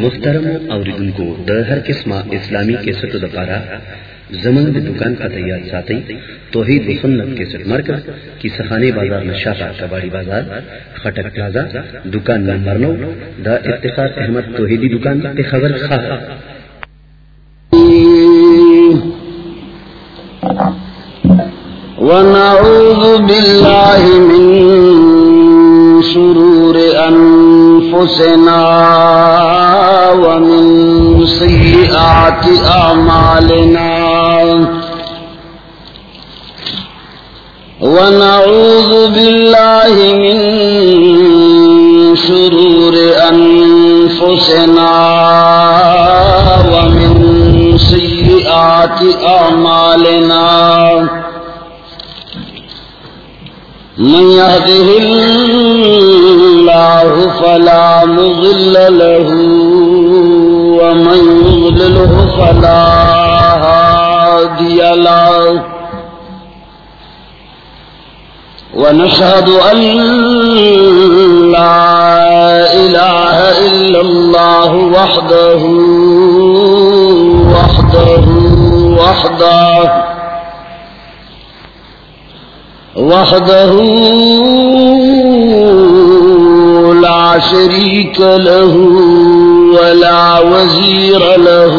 محترم اور ان کو ہر قسم اسلامی کے سٹ دپارا زمن دکان کا تیار ساتھی، توحید و سنت کے سٹ مرکز کی سخانے بازار میں شاہ کباڑی بازار، خٹک پلازا، دکان نمبر نو، دا افتخار احمد توحیدی دکان پہ خبر خواہ ونعوذ بالله من شرور أنفسنا ومن سيئات أعمالنا. ونعوذ بالله من شرور أنفسنا ومن سيئات أعمالنا. من يهده الله فلا مضل له، ومن يضلله فلا هادي له. ونشهد أن لا إله إلا الله وحده وحده وحده. وحده وحده لا شريك له ولا وزير له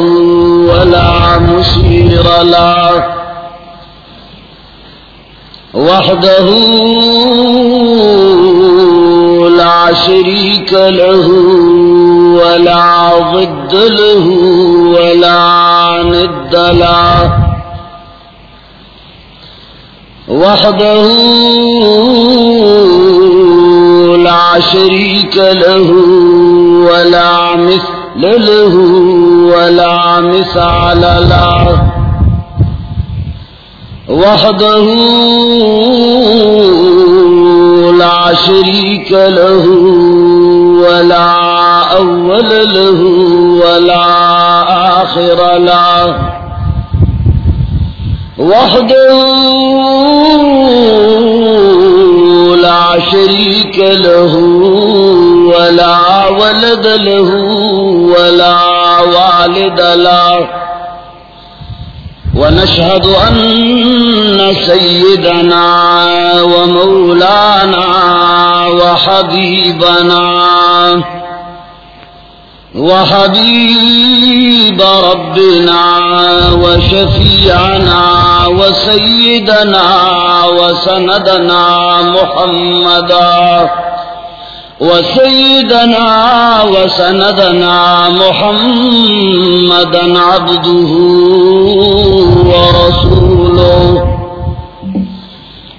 ولا مشير له. وحده لا شريك له ولا ضد له ولا ند له. وحده لا شريك له ولا مثل له ولا مثال له. وحده لا شريك له ولا أول له ولا آخر له. وحده لا شريك له ولا ولد له ولا والد له. ونشهد أن سيدنا ومولانا وحبيبنا وحبيب ربنا وشفيعنا وسيدنا وسندنا محمدا وسيدنا وسندنا محمدا عبده ورسوله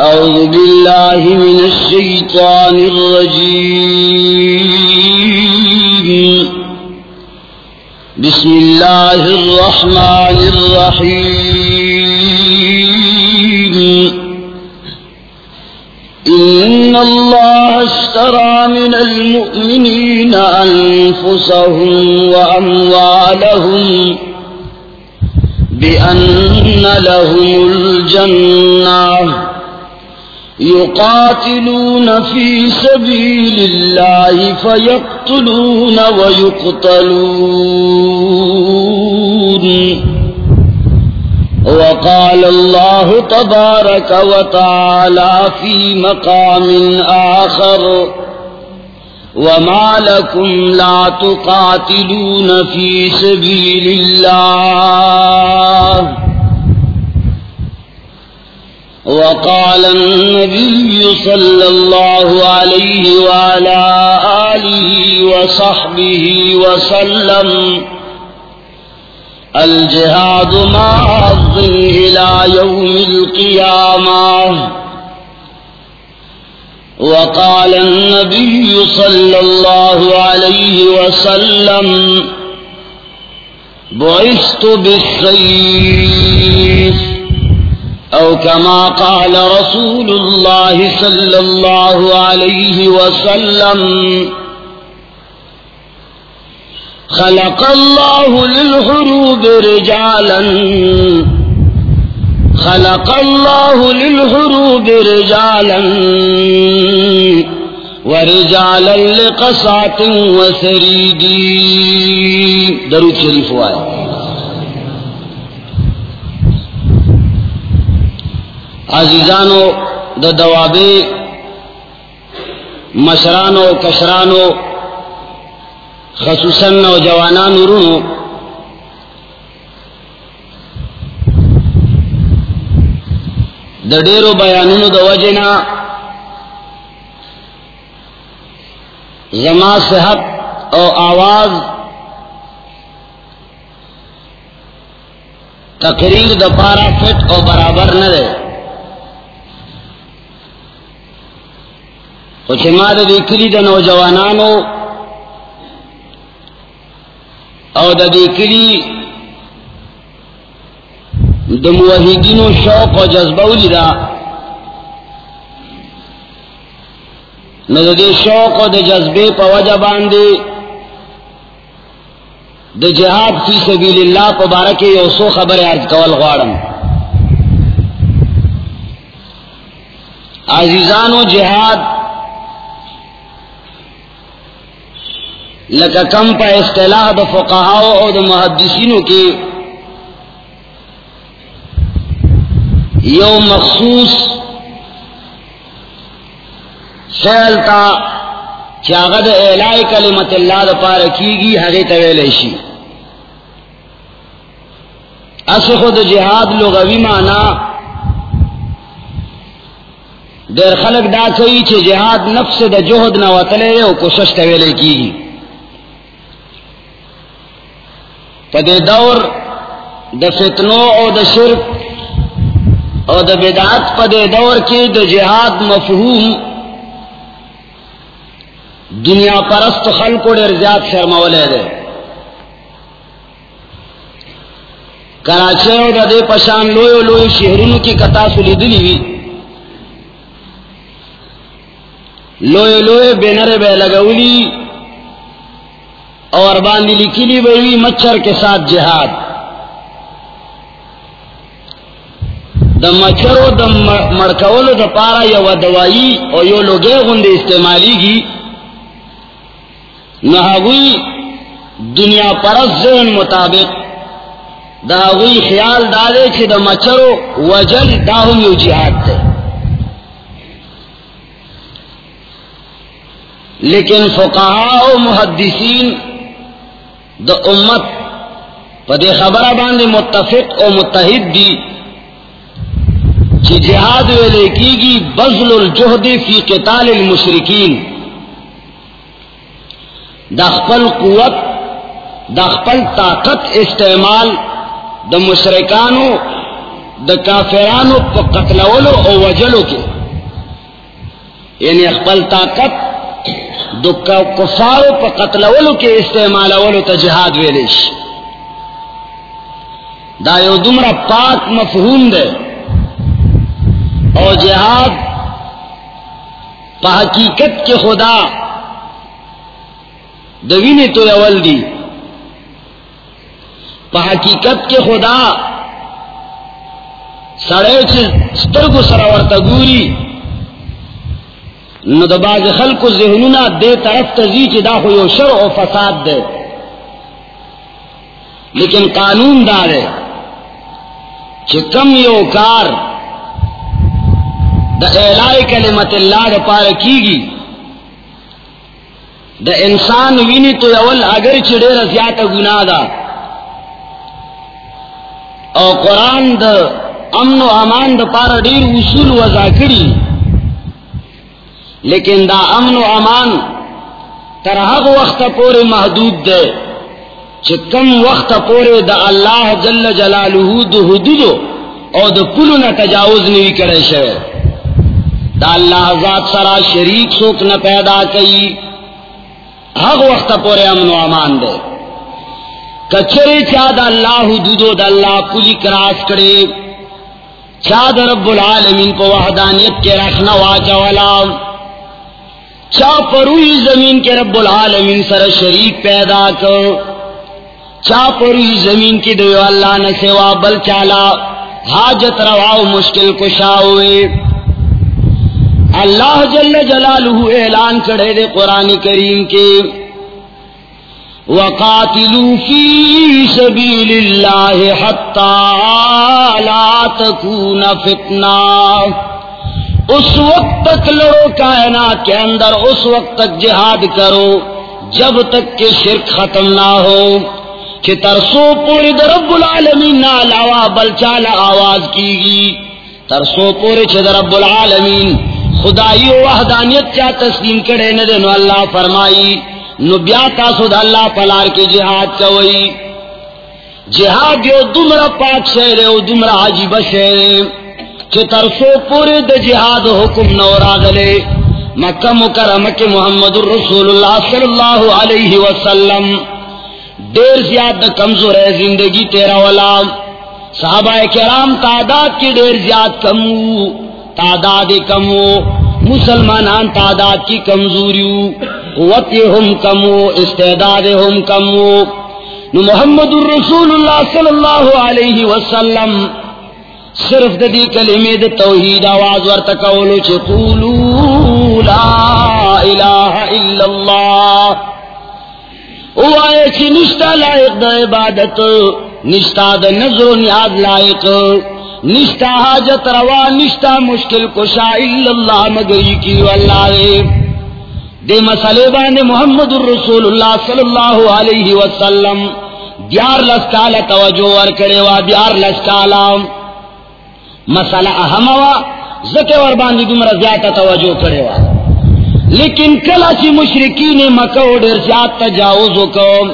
أعوذ بالله من الشيطان الرجيم. بسم الله الرحمن الرحيم. إن الله اشترى من المؤمنين أنفسهم وأموالهم بأن لهم الجنة. يقاتلون في سبيل الله فيقتلون ويقتلون. وقال الله تبارك وتعالى في مقام آخر، وما لكم لا تقاتلون في سبيل الله. وقال النبي صلى الله عليه وعلى آله وصحبه وسلم، الجهاد معظ إلى يوم القيامة. وقال النبي صلى الله عليه وسلم، بعثت بالسيف. أو كما قال رسول الله صلى الله عليه وسلم، خلق الله للحروب رجالا، خلق الله للحروب رجالا، ورجالا لقصعة وسريدين درود شريف وآية عزیزانو، د دوابے مشرانو، کشرانو، خصوصاً نوجوانان رونو د ډیرو بیانونو د وجنا زما صحت او آواز تقریر د پارا فٹ او برابر نہ رہے کچھ ماد کلی د نوجوانانو او د کلی د موحدینو شوق و او جذبه ولیدا نو د شوق او د جذبه په وجه باندې د جهاد فی سبیل الله په باره کې یو څو خبره عرض کول غواړم. عزیزانو، جهاد لکه کم په اصطلاح د فقهاو او د محدثینو کې، یو مخصوص فعل تا چاغد اعلائی کلمت اللہ دا پار کی گی حقی طویل شی اس خود جہاد لغوی مانا دیر خلق دا کئی چھ جہاد نفس دا جہد نہ وطلے او کوشش طویل کی گی پدے دور دا فتنو او دا شرک او دا بدعات پدے دور کی دا جہاد مفہوم دنیا پرست خلق کو ڈر زیاد شرمولے دے۔ کراچی اور دے پشان لوئے لوئے شہروں کی کتا سلی دلی ہوئی لوئے لوئے بینر بے لگولی۔ اور باندھی لکھلی بئی مچھر کے ساتھ جہاد۔ د مچھرو د مڑکولو د پارا یو دوائی او یو لوگے گندے استعمالی گی نہ دنیا پرس ذہن مطابق داغوی خیال دارے کہ دا مچھرو وجل داہم یو جہاد دے۔ لیکن فقہا و محدثین دا امت پدے خبر باندھے متفق و متحد دی کہ جہاد ویلے کی گی بزل الجہد فی قتال المشرکین۔ دخپل قوت دخپل طاقت استعمال د مشرکانو د کافرانو په قتلولو او وجلو کې یعنی خپل طاقت د کفارو په قتلولو کې استعمالولو ته جهاد ویل شي دا یو دومره پاک مفهوم ده اور جہاد په حقیقت کې خدا دوینی تو اول دی. پا حقیقت کے خدا سڑے چھ سترگو سراورتا گوری. نو دا باز خلق و ذہنونا دے طرف تزی چی دا خو یو شر و فساد دے لیکن قانون دار ہے چی کم یو کار دا اعلائی کلمت اللہ دا پارا کی گی دا انسان وینی تو اول اگر چڑے رضیات گناہ دا او قرآن دا امن و امان دا پارا دیر اصول وضع کری لیکن دا امن و امان ترحق وقت پورے محدود دے کم وقت پورے دا اللہ جل جلالہ دا حدودو او دا پلو نا تجاوز نوی کرے شوے دا اللہ ذات سرا شریک سوک نہ پیدا کئی حق وقت پورے امن و امان دے کچرے چا دا اللہ حدودو دا اللہ پولی کراس کرے چا دا رب العالمین کو وحدانیت کے رکھنا واچا والا چا پروئی زمین کے رب العالمین سر شریک پیدا کر۔ چا پروئی زمین کی دیو اللہ نہ سوا بل چالا۔ حاجت رواؤ مشکل کشا ہوئے۔ اللہ جل جلالہ اعلان کرے دے قرآن کریم کے۔ وقاتلوا في سبيل الله حتى لا تكون فتنة اس وقت تک لڑو کائنات کے اندر، اس وقت تک جہاد کرو، جب تک کہ شرک ختم نہ ہو۔ کہ ترسو پوری درب العالمین نہ علاوہ بلچالا آواز کی گی ترسو پوری چدرب العالمین، خدائی و وحدانیت کیا تسلیم کرے نہ دینو اللہ فرمائی۔ نو بیا تاسو د الله پلار کې جهاد کوي جهاد یو دمرا پاک شہر او دمرا عجیب شہر چې ترسو پورې د جهاد حکم نو راغله مکه مکرمه کې محمد رسول الله صلی الله علیه وسلم۔ ډیر زیات کمزور ہے زندگی تیرا والا صحابہ کرام تعداد کی ډیر زیات کم تعداد کم مسلمانان تعداد کی کمزوری قوت ہم کم استعداد ہم کم نو محمد الرسول اللہ صلی اللہ علیہ وسلم صرف ددی کلمے د توحید آواز ورته کولو چې قولوا لا اله الا الله. او آئے چې نشتا لائق د عبادت نشتا د نظر و نیاز لائق نشتا حاجت روا نشتا مشکل کشا الا اللہ مگری کی واللہ دے مسئلے باندے محمد الرسول اللہ صلی اللہ علیہ وسلم، دیار لسکالا توجہ ور کرے وا دیار لسکالا مسئلہ اہم وا زکے ور باندې دمر زیادہ توجہ کرے وا۔ لیکن کلا چی مشرکین مکہ ډیر زیات تجاوز وکم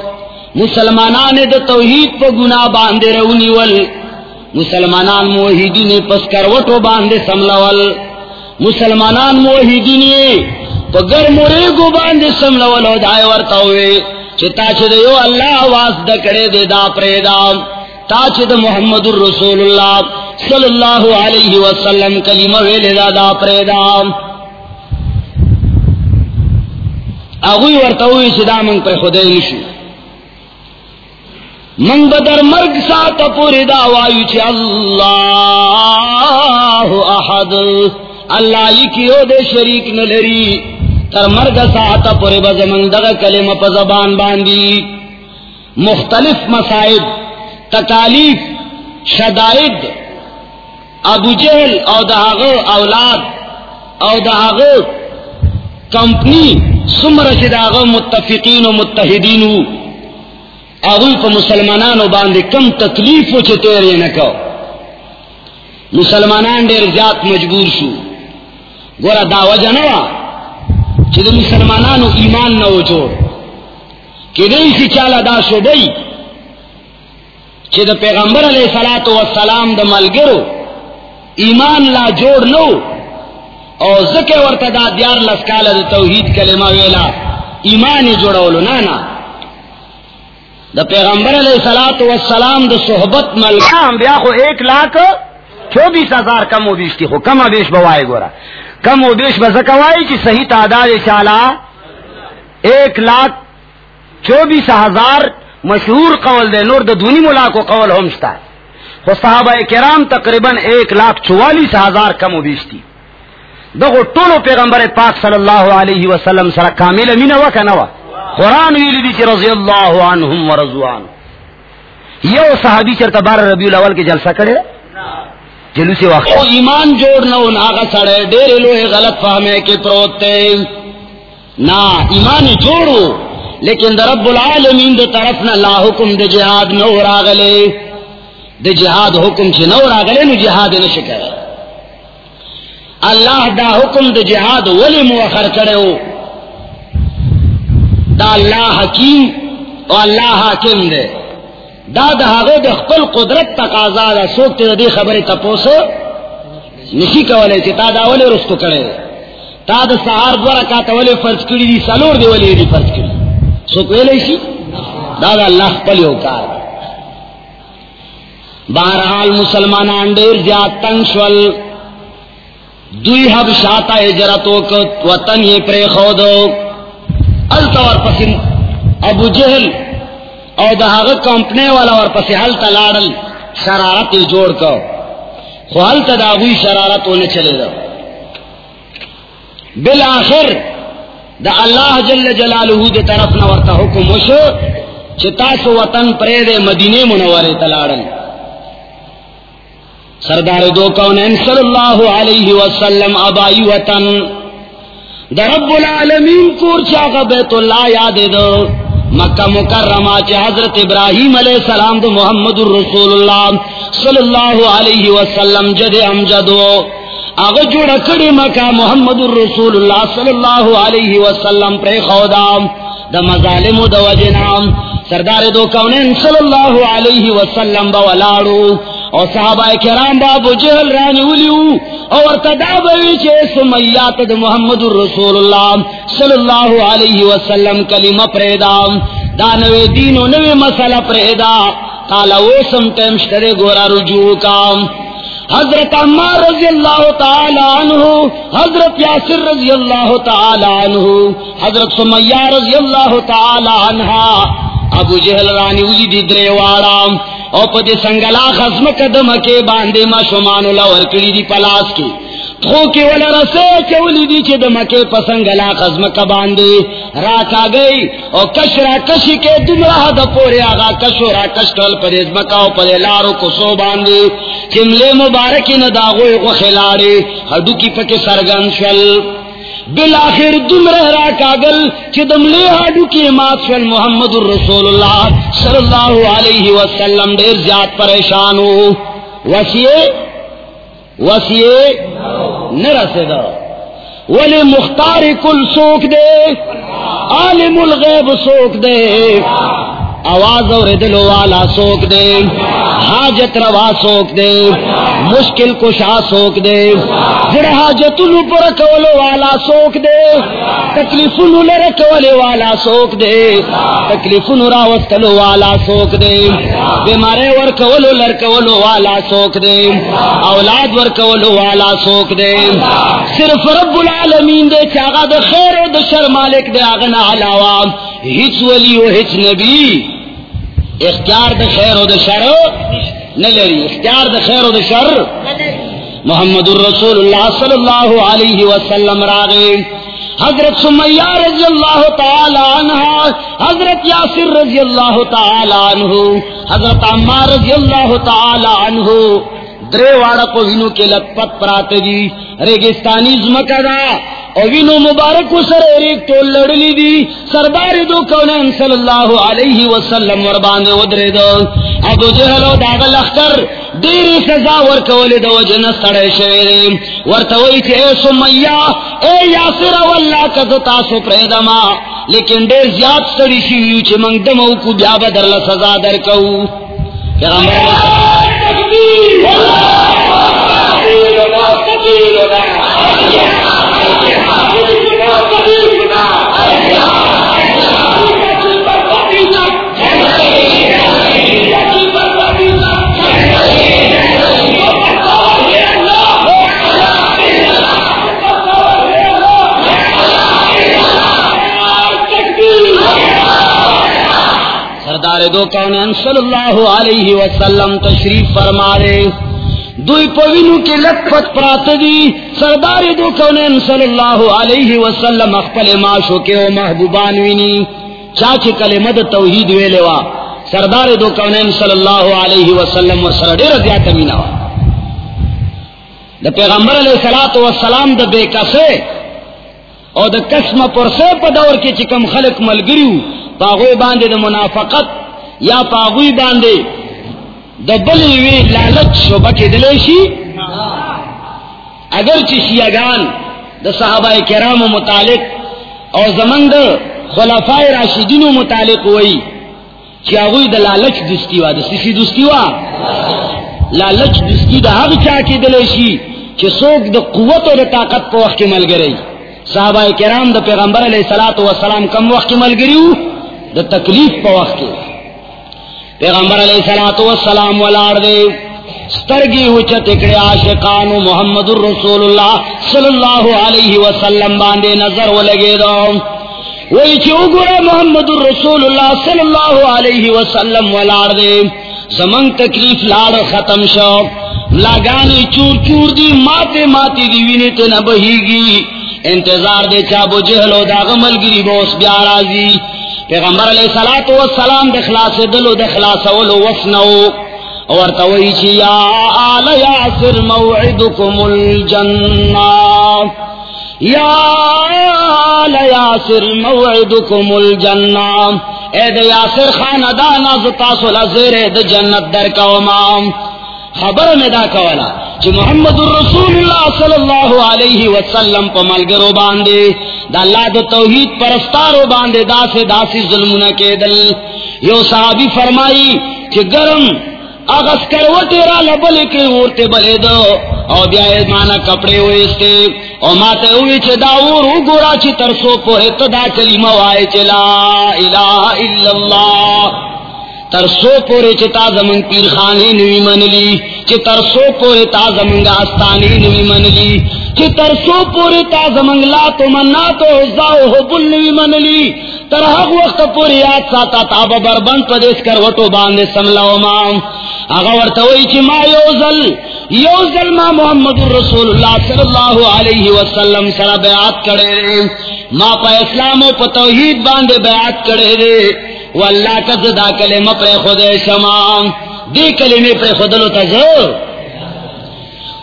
مسلمانان د توحید په ګناه باندې رونی ول، مسلمانان موحدین پس کروټو باندې سملول مسلمانان موحدین پگر مرے گو باندے سم لولو دائے ورطا ہوئے۔ چتا چھ دے یو اللہ آواز دکڑے دے دا پریدا۔ تا چھ دے محمد الرسول اللہ۔ صلی اللہ علیہ وسلم کلمہ ویلے دا دا پریدا. اگوی ورطا ہوئے دا منگ پر خودے نشو من بدر مرگ سات پوری دا وایو چھ اللہ احد. اللہ یکیو دے شریک نلری. تر مرگ ساعت پورے بزمنگ دغ کلم پا زبان باندی. مختلف مسائد تکالیف، شدائد ابو جہل او دہاغ اولاد او دہاغ کمپنی سمر شداغ متفقین و متحدین اغوی پا مسلمانانو باندی کم تکلیف و چتیرے نکو مسلمانان دیر زیاد مجبور شو گورا دعوی جنوا چھ مسلمانانو ایمان نہ ہو جوڑ کہ دئی سی چالا دا شو دئی چھ پیغمبر علیہ سلاۃ وسلام دا ملگرو ایمان لا جوڑ نو او زکے ورتا دا دیار لسکالا دا توحید کلمہ ویلا ایمان جوڑولو نانا دا پیغمبر علیہ سلاۃ وسلام دا صحبت ملگرام بیا خو ایک لاکھ چوبیس ہزار کم و بیس کی خو کم و بیش بوائے گورا کم و بیش بزکوائی کی صحیح تعداد چالا ایک لاکھ چوبیس ہزار مشہور قول دے نور دا دونی ملا کو قول ہومشتا ہے وہ صحابہ کرام تقریباً ایک لاکھ چوالیس ہزار کم و بیش تھی. دو ٹولو پیغمبر پاک صلی اللہ علیہ وسلم سر کامل امین ہوا کا نوا قرآن ویلی دی رضی اللہ عنہم و رضوان. یو صحابی چرتا بار ربیع الاول کے جلسہ کرے جلوس وقت او ایمان جوڑنا ان آگا سڑے ڈیرے لوہے غلط فہمے کے پروتے نا ایمان جوڑو لیکن در رب العالمین دو طرف نہ لا حکم دے جہاد نو راغلے دے جہاد حکم سے نو راغلے نو جہاد نہ شکر اللہ دا حکم دے جہاد ولی مؤخر کرے ہو دا اللہ حکیم اور اللہ حاکم دے دا دا دا خپل قدرت تقاضا دا سوکتے دا دی خبری تپوسو نشی کولے چی تا دا ولی رستو کرے تا دا سہار دورا کاتا ولی فرض کری دی سلور دی ولی دی فرض کری سو کوئی لیشی دا دا اللہ پلی اوکار بہرحال مسلمانان دیر زیاد تنگ شول، دوی حب شاتا اجرتو کت، وطن یہ پرے خودو۔ التوار پسن ابو جہل او دا هغه کمپنی والا ور پسې حل تلاړل شرارت یې جوړ کو خو حل تداوی شرارت ونه چلے دا۔ بالآخر دا اللہ جل جلالہ دے طرف نہ ورتا حکم وشو چې تاسو وطن پرې دے مدینے منورے تلاړل سردار دو کونین صلی اللہ علیہ وسلم ابائی وطن دا رب العالمین کور چاگا بیت اللہ یاد دو۔ مکہ مکرمہ چ حضرت ابراہیم علیہ السلام دو محمد الرسول اللہ صلی اللہ علیہ وسلم جد امجدو اگ جوڑ کڑی مکہ محمد الرسول اللہ صلی اللہ علیہ وسلم پر خودا دا مظالم دا وجنام۔ سردار دو کونین صلی اللہ علیہ وسلم با ولاڑو۔ اور صحابہ کرام با جہل رانی ولیو اور تدابوی چے سمیات دا محمد الرسول اللہ صلی اللہ علیہ وسلم کلمہ پریدا دانوے دین و نوے مسئلہ پریدا۔ قالا وہ سمتیم شکرے گورا رجوع کا۔ حضرت عمار رضی اللہ تعالی عنہ، حضرت یاسر رضی اللہ تعالی عنہ، حضرت سمیہ رضی اللہ تعالی عنہ، ابو جہل رانی ولی دی درے واڑا او پدی سنگلا خزم قدم کے باندے ما شمان اللہ ورکڑی دی پلاس کی. تھو کی ولا رسے چولی دی چھ دمکے پسنگلا خزم کا باندے. راکا گئی او کش را کشی کے دن دمراہ دا پورے آگا کشو را کش کشکل پر ازمکا او پر لارو کو سو باندے. چملے مبارکی نداغوی کو خلارے ہڈو کی پکے سرگن شل. بالآخر دم رہ را کاگل کہ دم لے ہاڈو کی مات فل محمد الرسول اللہ صلی اللہ علیہ وسلم دیر زیاد پریشان ہو۔ وسیع وسیع نہ رسے دا ولی مختار کل سوک دے، عالم الغیب سوک دے۔ آواز اور دل والا سوک دے، حاجت روا سوک دے۔ مشکل کشا سوک دے۔ جڑ حاجت نو پر کولو والا سوک دے۔ تکلیف لر کولے والا سوک دے۔ تکلیف راوستلو والا سوک دے۔ بیمارے ور کولو لر کولو والا سوک دے۔ اولاد ور کولو والا سوک دے۔ صرف رب العالمین دے چاگا دے خیر و دے شر مالک دے آغنا علاوہ ہچ ولی و ہچ نبی اختیار د خیر و د شر نہ لری اختیار د خیر و د شر. محمد الرسول اللہ صلی اللہ علیہ وسلم راغے. حضرت سمیہ رضی اللہ تعالی عنہ حضرت یاسر رضی اللہ تعالی عنہ حضرت عمار رضی اللہ تعالی عنہ درے واڑا کو وینو کے لت پت پراتے جی ریگستانی زمکہ او وینو مبارک سر ایک تو لڑلی دی سردار دو کونین صلی اللہ علیہ وسلم ور باندے ودرے دو ابو جہل او داغ لخر دیری سزا ورکولی دو جن سڑے شوی ورتوی چھ اے سمیہ اے یاسر واللہ کز تاسو پریدما لیکن دیر زیاد سڑی شیو چھ منگ دمو کو بیا بدر لسزا در کو پیغمبر تکبیر اللہ تکبیر اللہ دو کون صلی اللہ علیہ وسلم تشریف فرما رہے دوی پوینو کی لطفت پرات دی، سردار دو کونین صلی اللہ علیہ وسلم اخپل معاشو کے و محبوبان وینی۔ چاچی کلمت توحید ویلے وا۔ سردار دو کونین صلی اللہ علیہ وسلم و سر دیر زیادہ مینا وا۔ دا پیغمبر علیہ الصلوۃ والسلام دا بے کسے او دا قسم پر سے پا دور کی چکم خلق ملگریو پاغوی باندے دا منافقت یا پاغوی باندے دا بلی وی لالت شبہ کے دلیشی اگر چی شیعگان دا صحابہ کرام متعلق اور زمن دا خلفاء راشدین متعلق ہوئی چی اغوی دا لالچ دستی وا دا سسی دستی وا؟ لالچ دستی دا حق چاہ دلیشی چې څوک د قوت او د طاقت په وخت کې ملګری صحابه کرام د پیغمبر علیه الصلاۃ والسلام کم وخت کې ملګریو د تکلیف په وخت کې پیغمبر علیه الصلاۃ والسلام ولاړ دی سترګي اوچت کړه عاشقانو محمد رسول الله صلی الله علیه وسلم باندې نظر ولګی دا وای چې وګوره محمد رسول الله صلی الله علیه وسلم ولاړ دی زمنګ تکلیف لاړ ختم شو۔ لاګانی چور چور دی ماته ماته دی ویني ته نه بهيږي انتظار دے چا بو جہلو دا غمل گری بوس بیا راضی۔ پیغمبر علیہ الصلوۃ والسلام د خلاص دلو د خلاص ولو وفنو اور توئی چی یا آل یاسر موعدکم الجنہ. یا آل یاسر موعدکم الجنہ. اے د یاسر خاندان از تاسو لزر د جنت در کوما خبر میں دا کولا چې محمد رسول الله صلی الله علیه وسلم په ملګرو باندې د الله د توحید پرستارو باندې داسې داسې ظلمونه کېدل یو صحابي فرمایي چې ګرم اغس کروٹی را لبل کری ورتے بلے دو۔ او بیا مانا کپڑے ہوئے استے او ماتے ہوئی چھ دا اور او گورا چھ ترسو پوہے تدا کلمہ وائے چھ لا الہ الا اللہ۔ ترسو پورے چتا زمن پیر خانی نوی منلی چی ترسو پورے تا زمن آستانی نوی منلی چی ترسو پورے تا زمن لا تو منا تو عزاو حبل نوی منلی تر حق وقت پوری یاد ساتا تاب بربند پدیس کر وٹو باندے سملاو مام۔ آغا ورتوئی چی ما یوزل یوزل ما محمد رسول اللہ صلی اللہ علیہ وسلم سر بیعات کرے رے ما پا اسلام و پا توحید باندے کرے رے واللہ کا زدا کلمہ پر خود شما دی کلمے پر خود خودلو تزو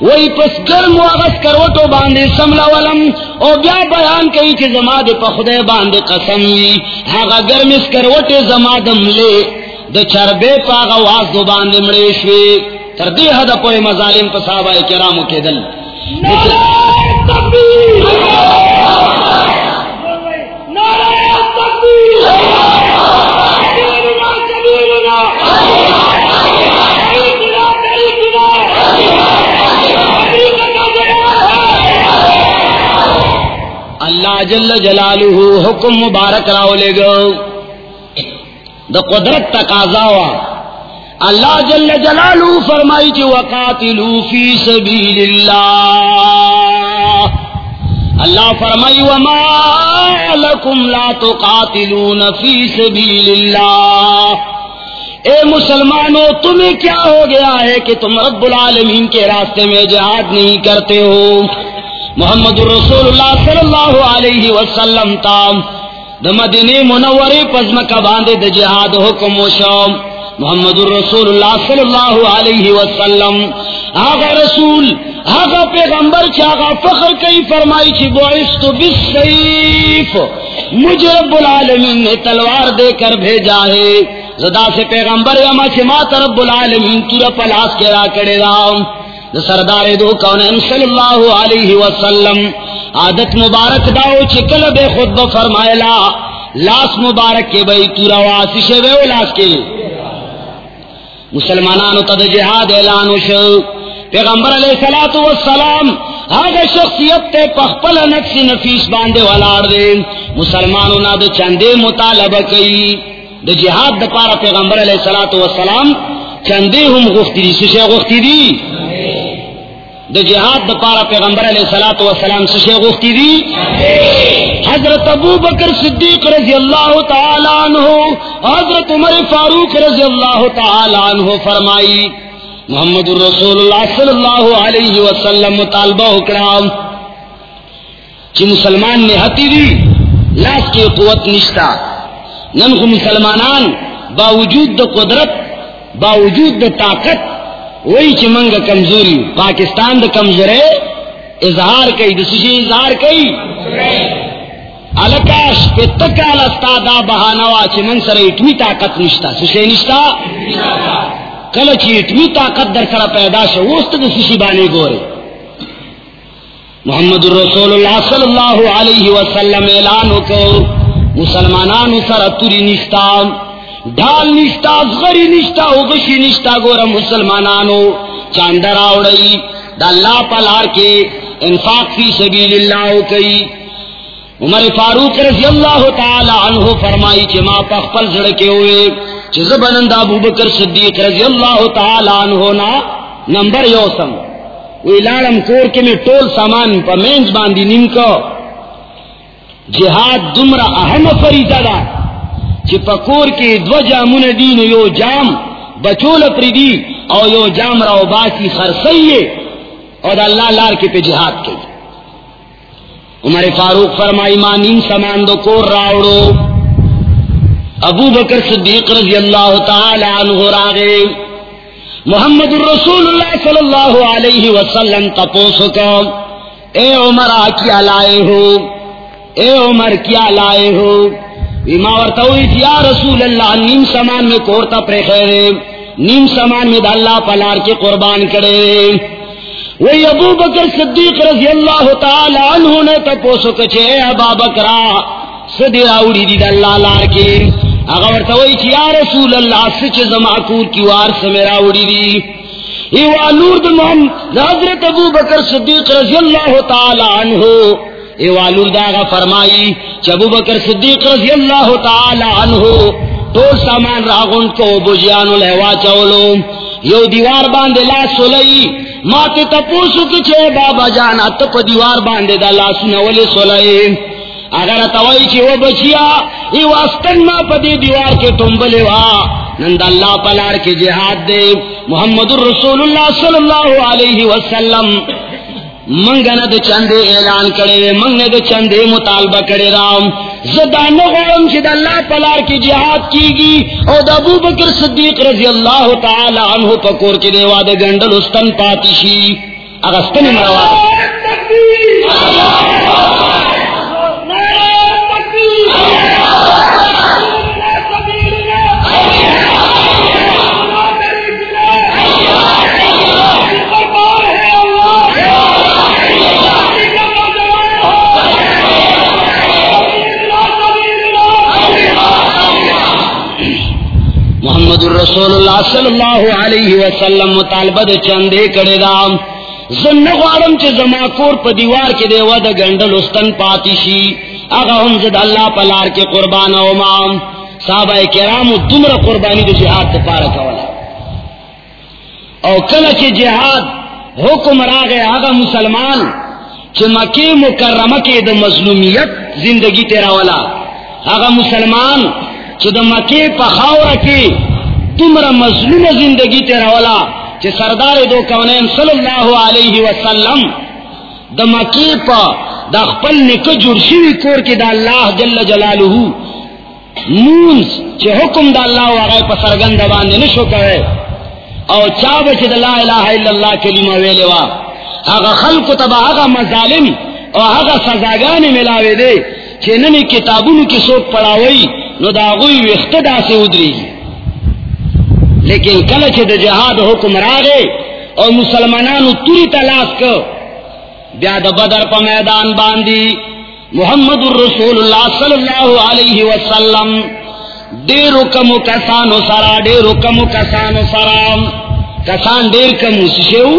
وہی پس گرم واغس کروٹو باندے سملا ولم. او بیا بیان کئی کہ زما دے پا خدے باندے قسم وی. ہاگا گرم اس کروٹے زما دم لے د چربے پاغا واز دو باندے مڑے شوی. تر دی حد پوئے مظالم پا صحابہ کرامو کے دل. نارے تکبیر نارے تکبیر! اللہ جل جلالہ حکم مبارک راو لے گو دا قدرت تقاضا وا۔ اللہ جل جلالہ فرمائی چی وقاتلو فی سبیل اللہ اللہ فرمائی وما لکم لا تقاتلون فی سبیل اللہ اے مسلمانوں تمہیں کیا ہو گیا ہے کہ تم رب العالمین کے راستے میں جہاد نہیں کرتے ہو؟ محمد رسول اللہ صلی اللہ علیہ وسلم تام، د مدینه منوره پزما باندې د جهاد حکم وشو محمد رسول اللہ صلی اللہ علیہ وسلم، آغا رسول، آغا پیغمبر چې آغا فخر کئی فرمائی چی بعثت بالسیف مجھے رب العالمین نے تلوار دے کر بھیجا ہے۔ زدا سے پیغمبر یما چی ما رب العالمین تورا پلاس کے را کڑے راؤں سردار دو کون صلی اللہ علیہ وسلم. عادت مبارک داؤ چکل بے خود فرمائلا لاس مبارک کے بھائی تورا واسی شے بے لاس کے. مسلمانانو تد جہاد اعلان شو. پیغمبر علیہ الصلوۃ والسلام هغه شخصیت ته پخپل نفس نفیس باندې ولاړ دي مسلمانانو نه د چندې مطالبه کوي د جهاد د پاره پیغمبر علیہ الصلوۃ والسلام چندې هم غوښتي دي څه غوښتي دي د جہاد د پارا پیغمبر علیہ الصلات والسلام سے شیخ غفتی دی؟ حضرت ابو بکر صدیق رضی اللہ تعالی عنہ، حضرت عمر فاروق رضی اللہ تعالی عنہ فرمائی، محمد الرسول اللہ صلی اللہ علیہ وسلم مطالبہ اکرام چی مسلمان نے ہتی دی، لاس کی قوت نشتا ننخ مسلمانان باوجود د قدرت، باوجود د طاقت وہی چمنگ کمزوری پاکستان دا کمزورے اظہار کئی دسوشی اظہار کئی۔ الکاش پہ تکال استادا بہانوا چمن سر اٹوی طاقت نشتا۔ سوشے نشتا؟ کل چی اٹوی طاقت در سر پیدا شو وسط دسوشی بانے گورے۔ محمد الرسول اللہ صلی اللہ علیہ وسلم اعلان کو مسلمانان سر اتری نشتا۔ ڈال نشتا، زغری نشتا، اوغشی نشتا، گورا مسلمانانو. چاندر آوڑی دا اللہ پلار کے انفاق فی سبیل اللہ کئی. عمر فاروق رضی اللہ تعالی عنہ فرمائی چھ ما پخپل زڑکے ہوئے چھ زبنند ابو بکر صدیق رضی اللہ تعالی عنہ نا نمبر یوسم. وی لارم کور کے میں ٹول سامان پا مینز باندی نیم کو جہاد دمرا اہم فریضہ دا. چھ پکور کے دو jamun then you jam بچول پردی O you جام راو باسی خرسئیے اور اللہ لار کے پہ جہاد کے عمر فاروق فرمائی ماں نیم سامان دو کور راوڑو. ابو بکر صدیق رضی اللہ تعالی عنہ راغے، محمد الرسول اللہ صلی اللہ علیہ وسلم تپوس کا، اے عمر کیا لائے ہو؟ اے عمر کیا لائے ہو؟ ایما ورتوئی یا رسول اللہ، نیم سامان میں کورتا پر خیرے، نیم سامان میں دا اللہ پلار کے قربان کرے۔ وہی ابو بکر صدیق رضی اللہ تعالی عنہ نے تپوسو کچھے اے ابا بکرا صدی راوڑی دی دا اللہ لار کے۔ اگر ورتوئی چی یا رسول اللہ، سچ زماکور کی وار سمیرا اڑی دی۔ ایوا نور دا حضرت ابو بکر صدیق رضی اللہ تعالی عنہ ایوا نور دا فرمائی چی بکر صدیق رضی اللہ تعالی عنہ تو سامان راغن کو بجیانو لہوا چولو۔ یو دیوار باندے لا سولی ما تے تپوسو کچھے بابا جانا تپ دیوار باندے دا لا سنولی سولی اگر توئی چی وہ بچیا یہ واسطن ما پدی دیوار کے ٹمبلے وا۔ نند اللہ پلار کے جہاد دے۔ محمد الرسول اللہ صلی اللہ علیہ وسلم۔ منگ نہ د چندے اعلان کرے منگ نہ د چندے مطالبہ کرے رام۔ زدان غورم چی اللہ پلار کی جہاد کی گی۔ او دا ابو بکر صدیق رضی اللہ تعالی عنہ پکور کے دے دا گنڈل استن پاتشی اگستن مروا۔ محمد الرسول اللہ صلی اللہ علیہ وسلم مطالبہ دے چندے کڑے دام زن غوارم چے زما کور پا دیوار کے دے ود گنڈل استن پاتی شی. اگا ہم زد اللہ پلار کے قربان او مام صحابہ کرام دمر قربانی دے جہاد تے پارا کولا. او کل چے جہاد حکم را گئے آگا مسلمان چے مکی مکرمہ کے دے مظلومیت زندگی تیرا والا آگا مسلمان چھ دا مکی پا خاورا کی تمرا مظلوم زندگی تیرا والا چھ سردار دو کونین صلی اللہ علیہ وسلم دا مکی پا دا خپل نکو جرشیوی کور کی دا اللہ جل جلالہ مونس چھ حکم دا اللہ وغای پا سرگند باندے نشو کرے او چاب چھ دا لا الہ الا اللہ کلمہ ویلے وا اگا خلق تبا اگا مظالم او اگا سزاگانی ملاوے دے چھ نمی کتابونو کی سوک پڑاوئی نو دا غوی وقت سے ادری لیکن کلچ دا جہاد حکم راگے اور مسلمانانو توری تلاش کو بیا دا بدر پا میدان باندی محمد الرسول اللہ صلی اللہ علیہ وسلم ڈیرو کمو کسانو سرا ڈیرو کمو کسانو سرا کسان ڈیر کمو سشیو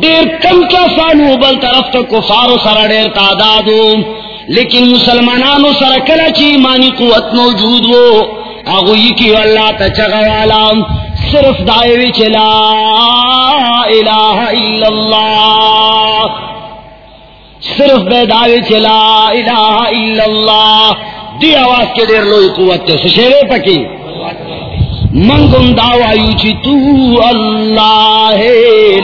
ڈیر کم کسانو بل طرف تو کفارو سرا ڈیر تعدادو لیکن مسلمانانو سر کلا چی مانی قوت موجود ہو اگوئی کی اللہ تچغوالا صرف دائوی چلا الہ الا اللہ۔ صرف بے دائوی چلا الہ الا اللہ۔ دی آواز کے دیر لوئی قوت تے سشیرے پکی۔ منگم دعوائیو چی تو اللہ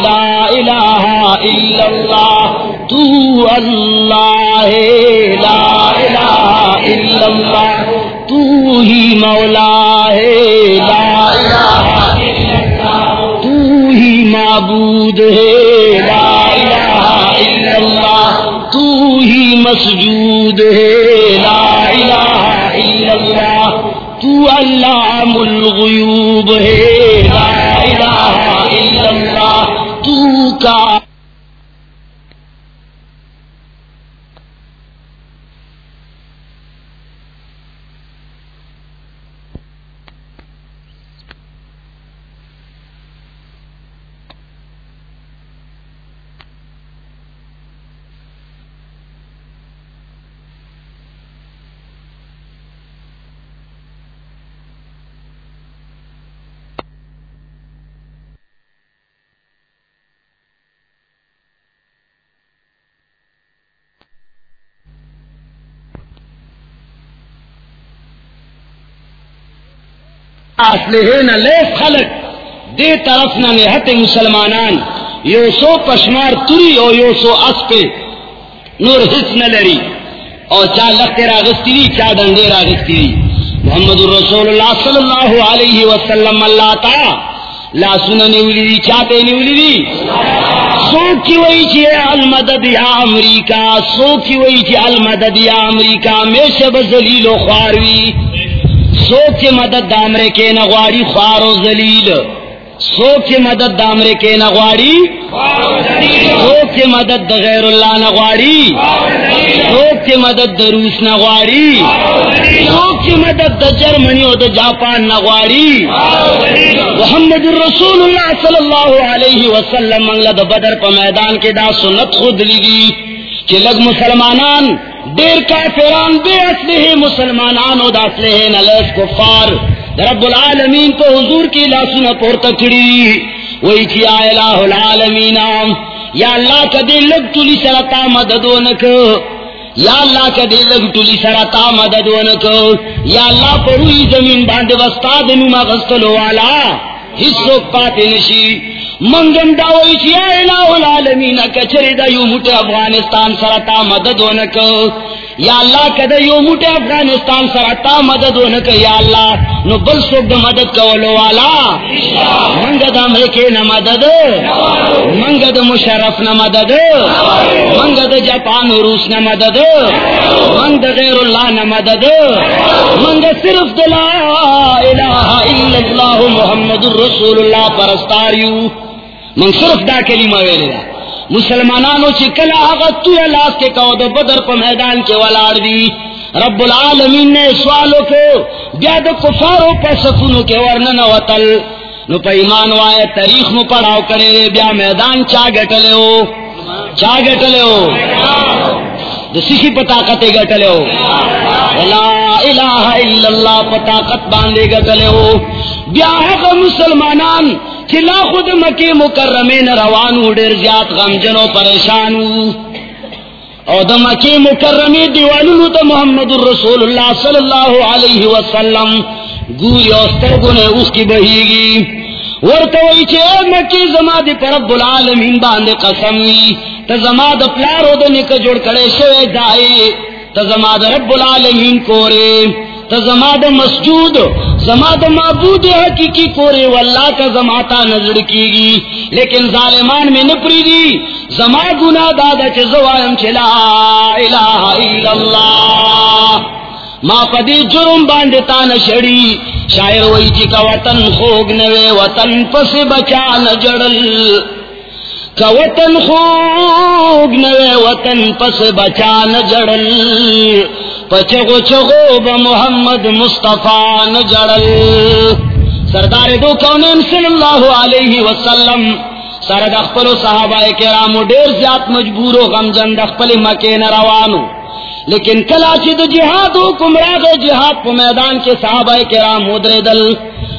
لا الہ الا اللہ۔ تو اللہ لا الہ الا اللہ۔ تو ہی مولا ہے لا الہ تو ہی معبود ہے لا الہ الا اللہ تو ہی مسجود ہے لا الہ الا اللہ تو علام الغیوب ہے لا الہ الا اللہ تو کا نہ لے خلق دے طرف نہ نہت مسلمانان۔ یو سو پشمار تری او یو سو اس پہ نور حس نہ لڑی اور چا لگتے راگستی چا ڈنڈے راگستی محمد الرسول اللہ صلی اللہ علیہ وسلم اللہ تا۔ لا سن نیولی دی چاہتے نیولی دی؟ سو کی وئی چی المدد یا امریکہ سو کی وئی چی المدد یا امریکہ میں سے بزلیل و خواروی سو مدد دامرے کے نغواری خوار و زلیل سو مدد دامرے کے نغواری سو کی مدد غیر اللہ نغواری سو کی مدد روس نغواری سو کی مدد جرمنی اور جاپان نغواری محمد الرسول اللہ صلی اللہ علیہ وسلم منگل بدر پا میدان کے دا سنت خود لی کہ لگ مسلمانان دیر کا فیران بے اسلحے مسلمانان او دا اسلحے نلیس کفار۔ رب العالمین کو حضور کی لاسن پور تکڑی وہی کی الہ العالمین یا اللہ کا دے لگ تلی سرتا مدد ونک یا اللہ کا دے لگ تلی سرتا مدد ونک یا اللہ پروی زمین باندھ وستا دنو ما والا۔ حصو پاتے نشی۔ منگم دا وہی کی الہ العالمین، کچری دا یو مٹے افغانستان سرتا مدد ونک یا اللہ کدے یو موٹے افغانستان سر تا مدد ہونے یا اللہ، نو بل سوک دا مدد کولو والا۔ منگ دا امریکے نہ مدد۔ منگ دا مشرف نہ مدد۔ منگ دا جاپان و روس نہ مدد۔ منگ دا غیر اللہ نہ مدد۔ منگ صرف دلا الہ الا اللہ محمد الرسول اللہ، پرستاریو۔ من صرف دا کلمہ ویلے دا. مسلمانانو چی کلا آغا تو لاس کے کہو دو بدر پا میدان کے ولاڑ دی. رب العالمین نے سوالو کو بیا دو کفارو پا سکونو کے ورنن وطل. نو پا ایمان وائے تاریخ مو پڑھاو کرے دے بیا میدان چا گٹلے ہو. چا گٹلے ہو. دو سیسی پا گٹلے ہو. لا الہ الا اللہ پا طاقت باندے گٹلے ہو. بیا حق مسلمانان چلا خود مکی مکرمے نہ روانو ڈیر زیاد غم جنو پریشانو. او د مکی مکرمی دیوالونو ته محمد الرسول اللہ صلی اللہ علیہ وسلم گوی اوسترگو نے اس کی بہی بہیگی ورتوئی چے مکی، زما دی پر رب العالمین باندے قسمی تا زما دا پلارو دنے کا جوڑ کڑے شوے دائی تا زما دا رب العالمین کورے تا زما دا مسجود زما دا معبود حقیقی کورے واللہ کا زماتا نظر کی گی لیکن ظالمان میں نپری دی زما گنا دادا چ زوائم چلا الہ الا اللہ ما پدی جرم باندتا نشڑی شاعر وئی جی کا وطن خوگ نوے وطن پس بچا نجڑل کا وطن خوگ نوے وطن پس بچا نجڑل پچگو چگو با محمد مصطفیٰ نجڑل۔ سردار دو کونین صلی اللہ علیہ وسلم، سرد اخپل صحابہ کرامو دیر زیاد مجبور و غمجن دخپل مکین روانو لیکن کلا چد جہاد حکم راغ جہاد پو میدان کے صحابہ کرام ادرے دل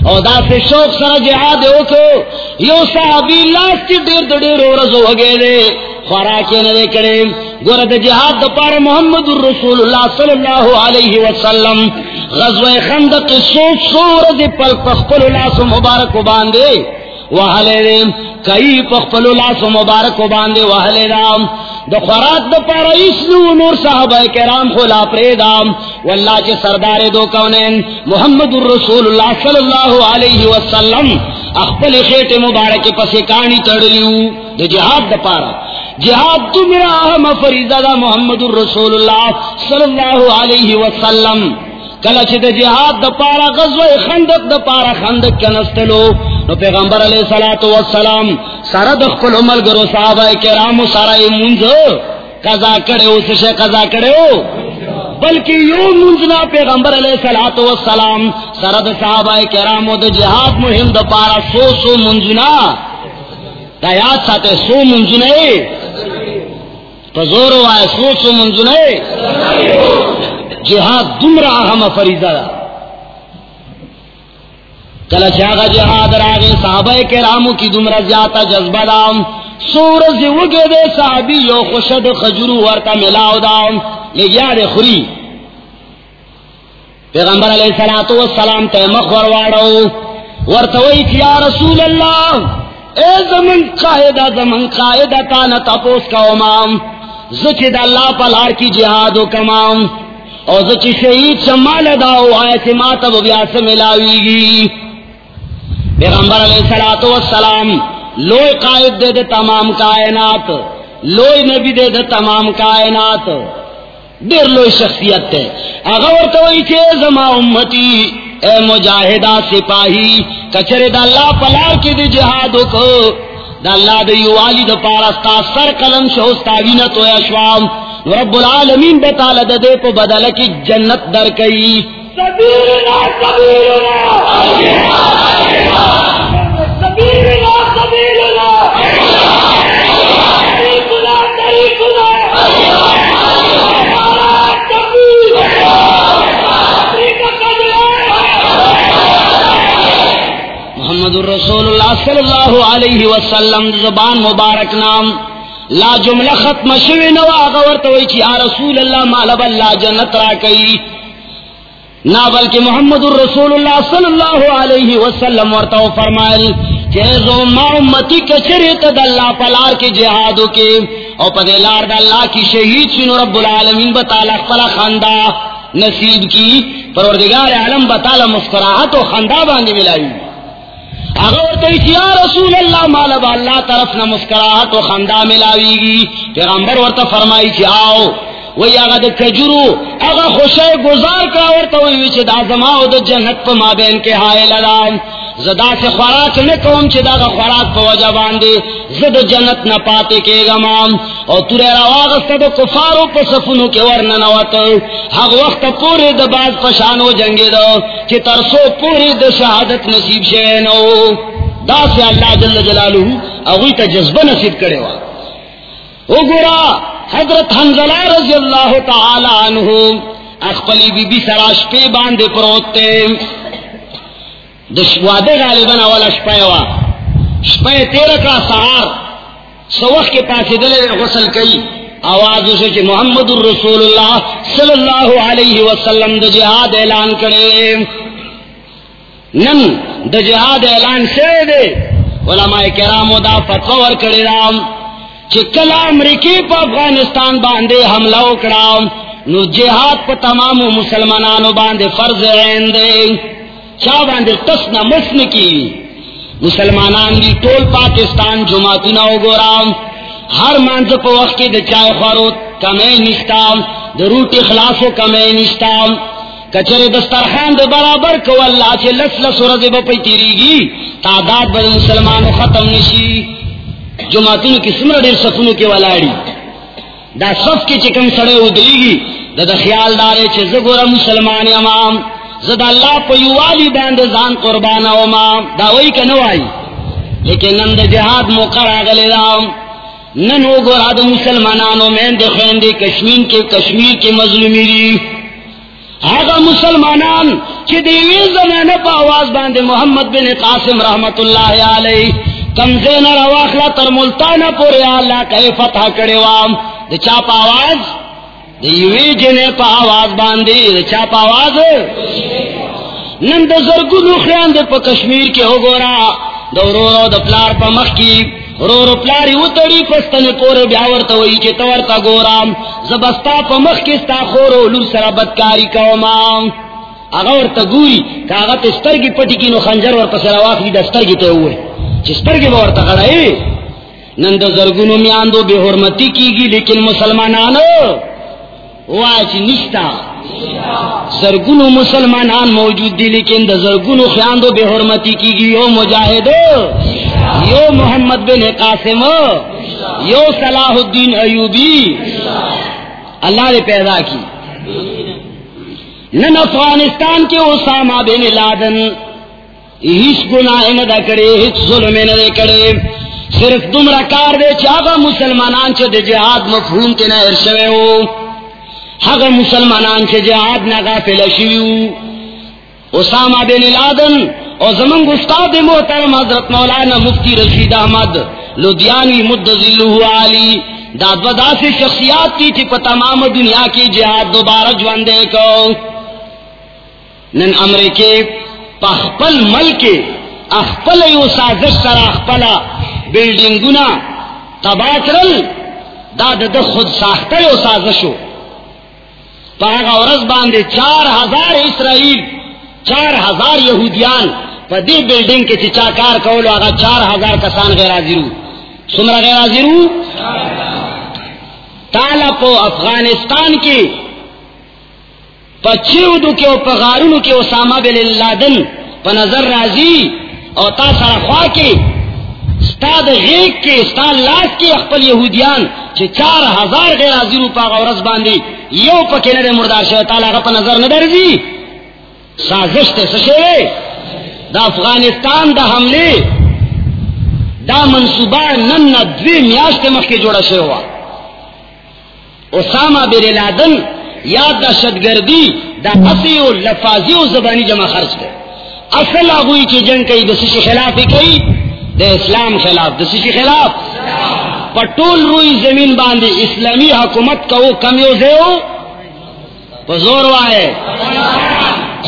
او دا سے شوق سر جہاد ہو کو، یو صحابی لاس کی دیر دیر ورز ہو گئے دے خوراکے نہ کرے۔ گورد جہاد دا پار محمد الرسول اللہ صلی اللہ علیہ وسلم، غزوہ خندق سوچ سورد پل پخپل اللہ مبارک و باندے۔ وحلے دے، کئی پخپل اللہ مبارک و باندے وحلے دام دا خوراک دا پارا اسلو نور صحابہ کرام خلا پریدام واللہ کے سردار دو کونین، محمد الرسول اللہ صلی اللہ علیہ وسلم، اخپل خیٹ مبارک پسی کانی تڑلیو۔ دا جہاد دا پارا جہاد تو میرا اہم فریضہ دا محمد الرسول اللہ صلی اللہ علیہ وسلم۔ کلچ دا جہاد دا پارا غزوہ خندق دا پارا خندق کنستلو نو پیغمبر علیہ الصلات والسلام سارا دخل عمل گرو صحابہ کرام سارا منز قضا کرے ہو، سشے قضا کرے ہو۔ بلکہ یو منزنا پیغمبر علیہ الصلات والسلام سارا د صحابہ کرام د جہاد مہم د پارا سو سو منزنا دا یاد ساتے سو منزنا تو زور وائے سو سو منزنا جہاد دمرا اہم فریضہ کل چاگا جہاد راگے صحابہ کے کی دمرا زیادہ جذبہ دام سورج وگے دے، صحابی یو خوشد خجرو ورتا ملاو دام لے گیا دے خوری۔ پیغمبر علیہ السلام والسلام تے مخور واڑو ورتوئی کیا رسول اللہ، اے زمن قائدہ زمن قائدہ تانا تپوس کا امام۔ زچد اللہ پلار کی جہاد و کمام. اور زچ شہید شمال داؤ آئے سے ماتب بیاس ملاوی گی. پیغمبر علیہ السلام والسلام لوئی قائد دے دے تمام کائنات لوئی نبی دے دے تمام کائنات. دیر لوئی شخصیت تے. اگر تو چے زما امتی، اے مجاہدہ سپاہی، کچرے دا اللہ پلار کی دے جہادو کو دا اللہ دا یوالی دا پارستا سر قلم شہستا وینت اشوام رب العالمین بتالا دا دے پو بدل کی جنت در کئی سبیلنا سبیلنا سبیلنا. محمد الرسول اللہ صلی اللہ علیہ وسلم زبان مبارک نام، لا جملہ ختم شوی نو، آغا ورطوئی چی، آ رسول اللہ مالب اللہ جنت را کئی. نا، بلکہ محمد الرسول اللہ صلی اللہ علیہ وسلم ورطو فرمائل چیزو ما امتی کچریت دا اللہ پلار کے جہادو کے او پدے لار دا اللہ کی شہید سنو رب العالمین بتالا خلا خاندہ نصیب کی، پروردگار عالم بتالا مسکراہت و خاندہ باندے ملائی۔ اگر تو یا رسول اللہ مالا با اللہ طرف نہ مسکراہٹ و خندہ ملاوی گی پیغمبر ورطا فرمائی چی آؤ وی اگا دا کجرو، اگر خوشے گزار کا ورطا وی وی چی دا زماؤ دا جنت پا ما بین کے ہائے لدام زدا سے خوراک نکوم چی دا خوراک پا وجہ باندے زد جنت نہ پاتے کے گمام اور تورے رواغست دا کفارو پا صفنو کے ورننوات حق وقت پورے دا باز پشانو جنگی دا چی ترسو پورے دا شہادت نصیب شینو دا سے اللہ جل جلالہ اگوی تا جذبہ نصیب کرے وا او گورا حضرت حنزلہ رضی اللہ تعالی عنہ اخپلی بی بی سراش پہ باندے پروتے دشوادے غالباً اول شپے وا. شپے تیرہ کا سہار سوخ کے پاس دلے غسل کئی. آواز اسے چھے محمد الرسول اللہ صلی اللہ علیہ وسلم دا جہاد اعلان کرے. نن دا جہاد اعلان سے دے. علماء کرام دا فتور کرے رام چھے کلا امریکی پا افغانستان باندے حملہ اکڑام نو جہاد پا تمام مسلمانانو باندے فرض عین دے. چا باندے تسنا مسن کی۔ مسلمانان دی ٹول پاکستان جماعتنا گورام ہر مانز پا وقت دا چائے خورو کمے نشتام دا روٹی خلاصو کمے نشتام کچر دسترخان دے برابر کو اللہ چھے لس لس رضی با تیری گی۔ تعداد بل مسلمانو ختم نشی۔ جماعتنو کی سمر دیر صفنو کے ولاڑی۔ دا صف کی چکم سڑے ادری گی۔ دا دا خیال دارے چھے زگورا مسلمان امام زد اللہ پا یوالی باند زان قربانا امام دا وئی کا نوائی. لیکن نند جہاد موقع آگلے دام نن ہو گورا دا مسلمانانو میں دے خیندے کشمیر کے کشمیر کے مظلومی دی. آگا مسلمانان چی دیوی زمانے پا آواز باندے محمد بن قاسم رحمت اللہ علیہ کمزین رواخلا تر ملتانا پورے اللہ کئی فتح کرے وام. دے چاپ آواز؟ دیوی جنے پا آواز باندے دے چاپ آواز؟ نن دا زرگو خیان دے پا کشمیر کے ہو گورا دا رو رو دا پلار پا مخ کی، رو رو پلاری و تڑی پستن پورے بیاور تا وئی چے تور تا گورام زبستا پا مخ کی ستا خورو لور سر بدکاری کومام اگا ورطا گوری کاغت استرگی پٹی کی نو خنجر ورطا سرواخ دی دا استرگی تے ہوئے. چسترگی با ورطا کڑا نن دا زرگونو میاندو بے حرمتی کی گی لیکن مسلمانانو واچ نشتا. زرگنو مسلمانان موجود دی، لیکن دا زرگنو خیاندو بے حرمتی کی گی یو مجاہد یو محمد بن قاسم. یو صلاح الدین ایوبی. اللہ نے پیدا کی. نن افغانستان کے اسامہ بن لادن. ہیچ گناہ نہ دا کرے، ہیچ ظلم نہ دے کرے. صرف دم کار دے چاہا مسلمانان چھ دے جہاد مفہوم تے نہ ارشوے ہو. حق مسلمانان سے جہاد نہ غافل شیو اسامہ بن لادن اور زمن استاد محترم حضرت مولانا مفتی رشید احمد لدھیانوی مد علی داد ودا سے شخصیات کی تھی تمام دنیا کی جہاد دوبارہ جوندے کو نن امریکے پخپل ملک اخپل یو سازش سر اخپلا بلڈنگونا تباکرل دا دا خود ساختہ یو سازشو پاگا ورز باندے چار ہزار اسرائیل، چار ہزار یہودیان پا دی بلڈنگ کے چچا کار کولو آگا چار ہزار کسان غیر حاضر سمرا غیر حاضر تالا پو افغانستان کی پچیودو کے پغارونو کے اسامہ بن لادن پا نظر رازی اور تا سر خواہ کے، استاد غیق کے، استاد لاس کے اخپل یہودیان چھ چار ہزار غیر حاضر پا غورز باندی یو پا کنر مردار شو تعالیٰ پا نظر ندر زی سازش تے سشے دا افغانستان دا حملے دا منصوبہ نن دوی میاشت مخ کے جوڑا شو ہوا اسامہ بن لادن یا دہشت گردی دا اسی و لفاظی و زبانی جمع خرچ کر اصل آگوئی کی جنگ کئی دسی کے خلاف ہی کئی دا اسلام خلاف. دسی کے خلاف؟ پٹول روئی زمین باندھی، اسلامی حکومت کا وہ کمیو سے ہو زور ہے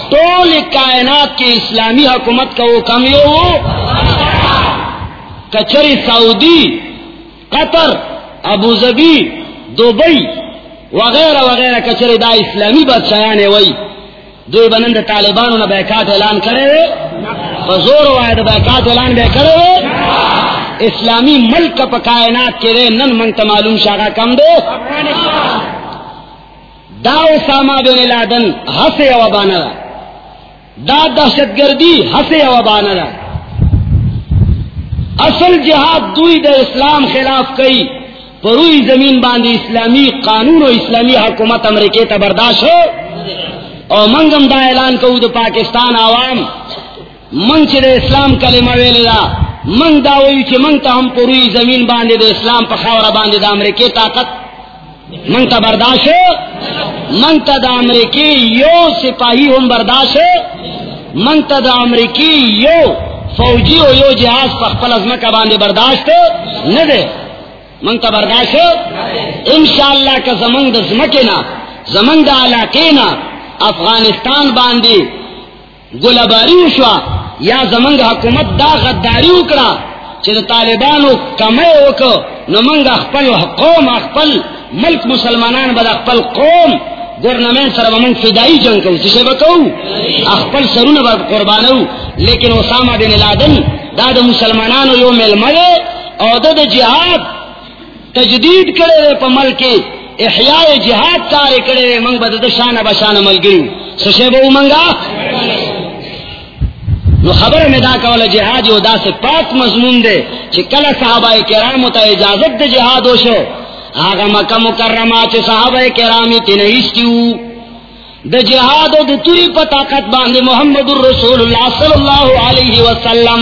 ٹول کائنات کی اسلامی حکومت کا وہ کمیو ہو کچری سعودی، قطر، ابو ظبی، دبئی وغیرہ وغیرہ کچرے دا اسلامی بادشاہ نے وہی۔ دو بنند طالبانوں نے بیکاٹ اعلان کرے ہوئے۔ زور ہوا بیکاٹ اعلان بے کرے ہوئے۔ اسلامی ملک پا کائنات کے رے نن منگت معلوم شاگا کم دے. دا اسامہ بن لادن ہسے او بانا دا. دہشت گردی ہسے او بانا اصل جہاد دوئی دا اسلام خلاف کئی پروئی زمین باندھی اسلامی قانون و اسلامی حکومت امریکہ تا برداشت ہو. اور منگم دا اعلان کو دو پاکستان عوام، منگ چھ دے اسلام کلمہ ویلے دا. منگ دا وی چھ ہم پروئی زمین باندھے دے، اسلام پا باندھے دا امریکہ طاقت۔ منگ تا برداشت۔ ہو منگ تا دا امریکی یو سپاہی ہم برداشت۔ ہو منگ تا دا امریکی یو فوجی ہو یو جہاز پا خپل ازمکہ باندھے برداشت۔ نہ دے۔ منگ کا برداشت۔ ان شاء اللہ کا زمنگ زمکے نا، زمنگ علاقے نا، افغانستان باندھی گلاباری اشوا یا زمنگ حکومت دا غداری اکڑا چل طالبانو کمے وکو نمنگ اخپل قوم اخپل ملک مسلمانان بد اخپل قوم گورنمنٹ سر ومنگ فدائی جنگ کو جسے بکو اخپل سرون بر قربانو لیکن اسامہ بن لادن دا دا مسلمانانو یو مل ملے اور دا, دا جہاد تجدید کرے رے پمل کے احیاء جہاد کارے کرے رے منگ بد شان بشان مل گئی سشے بہو منگا نو خبر میں دا کولا جہاد یو، دا سے پاک مضمون دے چھ کلا صحابہ کرام تا اجازت دے جہاد ہو شو۔ آگا مکہ مکرمہ چھ صحابہ کرامی تنہیستیو دا جہاد و دا توری پا طاقت باندے محمد الرسول اللہ صلی اللہ علیہ وسلم۔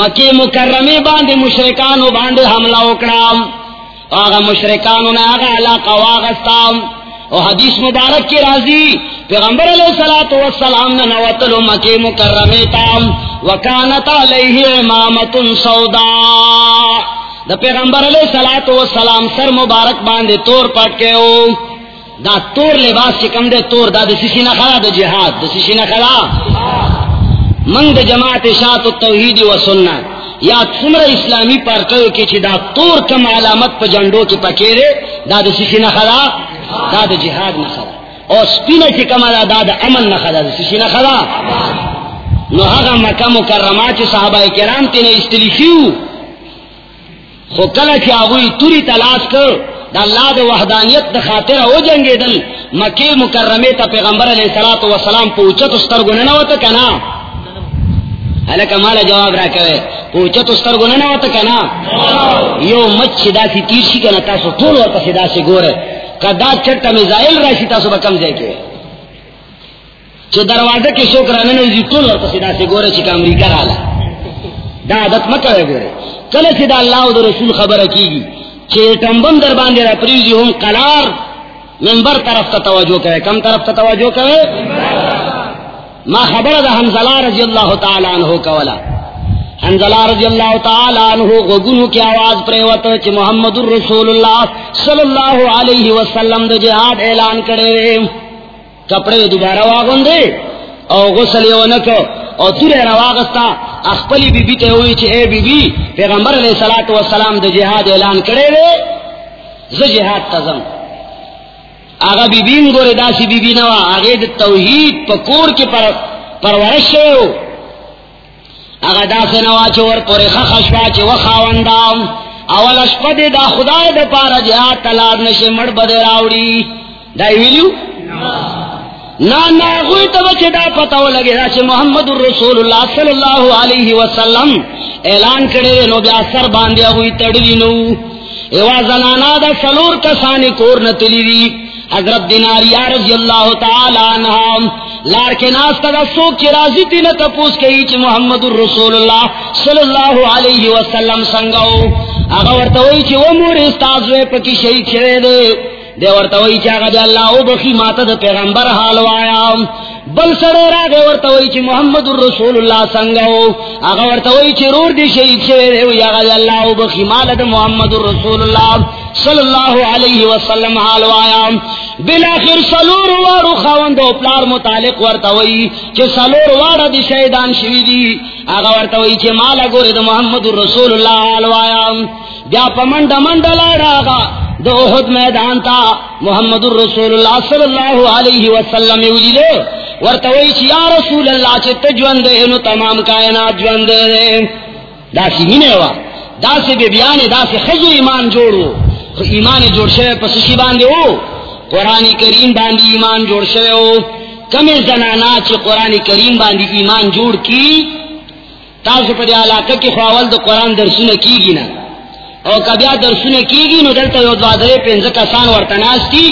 مکی مکرمی باندے مشرکانو باندے حملہ اکرام آغا مشرکانو نے آغا علاقہ واغستام۔ او حدیث مبارک کی راضی پیغمبر علیہ السلام نے نوتلو مکی مکرمی تام وکانت علیہ امامت سودا۔ دا پیغمبر علیہ السلام سر مبارک باندے تور پٹ کے او دا تور لباس چکم دے تور دا دا نخلا دا جہاد دا سیسی نخلا۔ منگ دا جماعت شاعت التوحید و سنت۔ یا سمر اسلامی پارٹیوں کی چی دا تور کم علامت پا جنڈو کی پکیرے، دا دا سیسی نخلا۔ دا دا جہاد نخلا اور سپین چی کم دا دا دا امن نخلا دا سشی سیسی نخلا نو حقا مکہ مکرمہ چی صحابہ کرام تینے استلیفیو خو کلا چی آگوی توری تلاش کر. دا اللہ دا وحدانیت دا خاطر ہو جنگے دل مکہ مکرمہ تا پیغمبر علیہ السلام پوچھت استرگننوتا کنا. الک مالا جواب را کرے پوچھا تو ستر گنا نہ کنا. یو مچ دا سی تیر شی کنا. تاسو ټول ورته سدا سی ګوره کدا چټه میزایل راشي تاسو به کم ځای کې چې دروازه کې څوک رانه نه دي ټول ورته سدا سی ګوره چې امریکا رااله دا عادت مکه ګوره کله چې دا الله او رسول خبره کیږي چې ټمبم در باندې را پریږي هم قلار منبر طرف ته توجه کوي کم طرف ته توجه کوي ما خبر دا حنزلہ رضی اللہ تعالی عنہ کولا۔ حنزلہ رضی اللہ تعالی عنہ غگنو کی آواز پریوت چی محمد الرسول اللہ صلی اللہ علیہ وسلم دا جہاد اعلان کرے رہے کپڑے دوبارہ واغن دے او غسل یو نکو او تور رواغستا اخپلی بی بی تے ہوئی چھ اے بی بی پیغمبر علیہ الصلوۃ والسلام د جہاد اعلان کرے وے ز جہاد تزم آغا بی بیم گورے داسی بی بی نوا۔ آغا د توحید پکور کی پر پرورش شئے ہو۔ آغا دا سے چور پورے خخشوا چھ وخاوندام اول اشپد دا خدا دا پارا جہاد تلار نشے مڑ بدے راوڑی دا ویلیو نا نا غوی تا بچے دا پتاو لگے دا چھ محمد الرسول اللہ صلی اللہ علیہ وسلم اعلان کرے نو بیا سر باندے ہوئی تڑوی نو. ایوا زنانا دا سلور کسانی کور نتلی دی حضرت دیناریا رضی اللہ تعالی عنہ لار کے ناس دا سوک چی رازی تی نتا پوس کئی چی محمد الرسول اللہ صلی اللہ علیہ وسلم سنگو اگا ورطوئی چی وہ مور استازوے پکی شہید شوے دے۔ دے ورطوئی چی اگا دے اللہ او بخی ماتا دا پیغمبر حال وایا۔ بل سڑے را گے ورطوئی چی محمد الرسول اللہ سنگو اگا ورطوئی چی رور دی شہید شوے دے۔ وی اگا دے اللہ او بخی مالا دا محمد الرسول اللہ۔ صلی اللہ علیہ وسلم حال وایا. بلاخر سلور وارو خواندو پلار متعلق ورطوئی چی سلور وارا دی شہیدان شوی دی اگا ورطوئی چی مالا گوری دا محمد الرسول اللہ حال وایا. بیا پا منڈ منڈ لارا آگا دو احد میدان تا محمد الرسول اللہ صلی اللہ علیہ وسلم اولی دے ورطوئی چی یا رسول اللہ چی تجوان دے انو تمام کائنات جوان دے دا سی مینے ہوا دا سی بی بیانے دا سی خجو ایمان جوڑو ایمان جوڑ شوے پس شی باندے ہو قرآن کریم باندی ایمان جوڑ شوے ہو کمی زنانا چی قرآن کریم باندی ایمان جوڑ کی، تاسو پر علاقہ کی خواول دو قرآن درسونه کیگی نا او کبیا درسونه کیگی نو دلتا یو دوادره پینزه کسان ورطناستی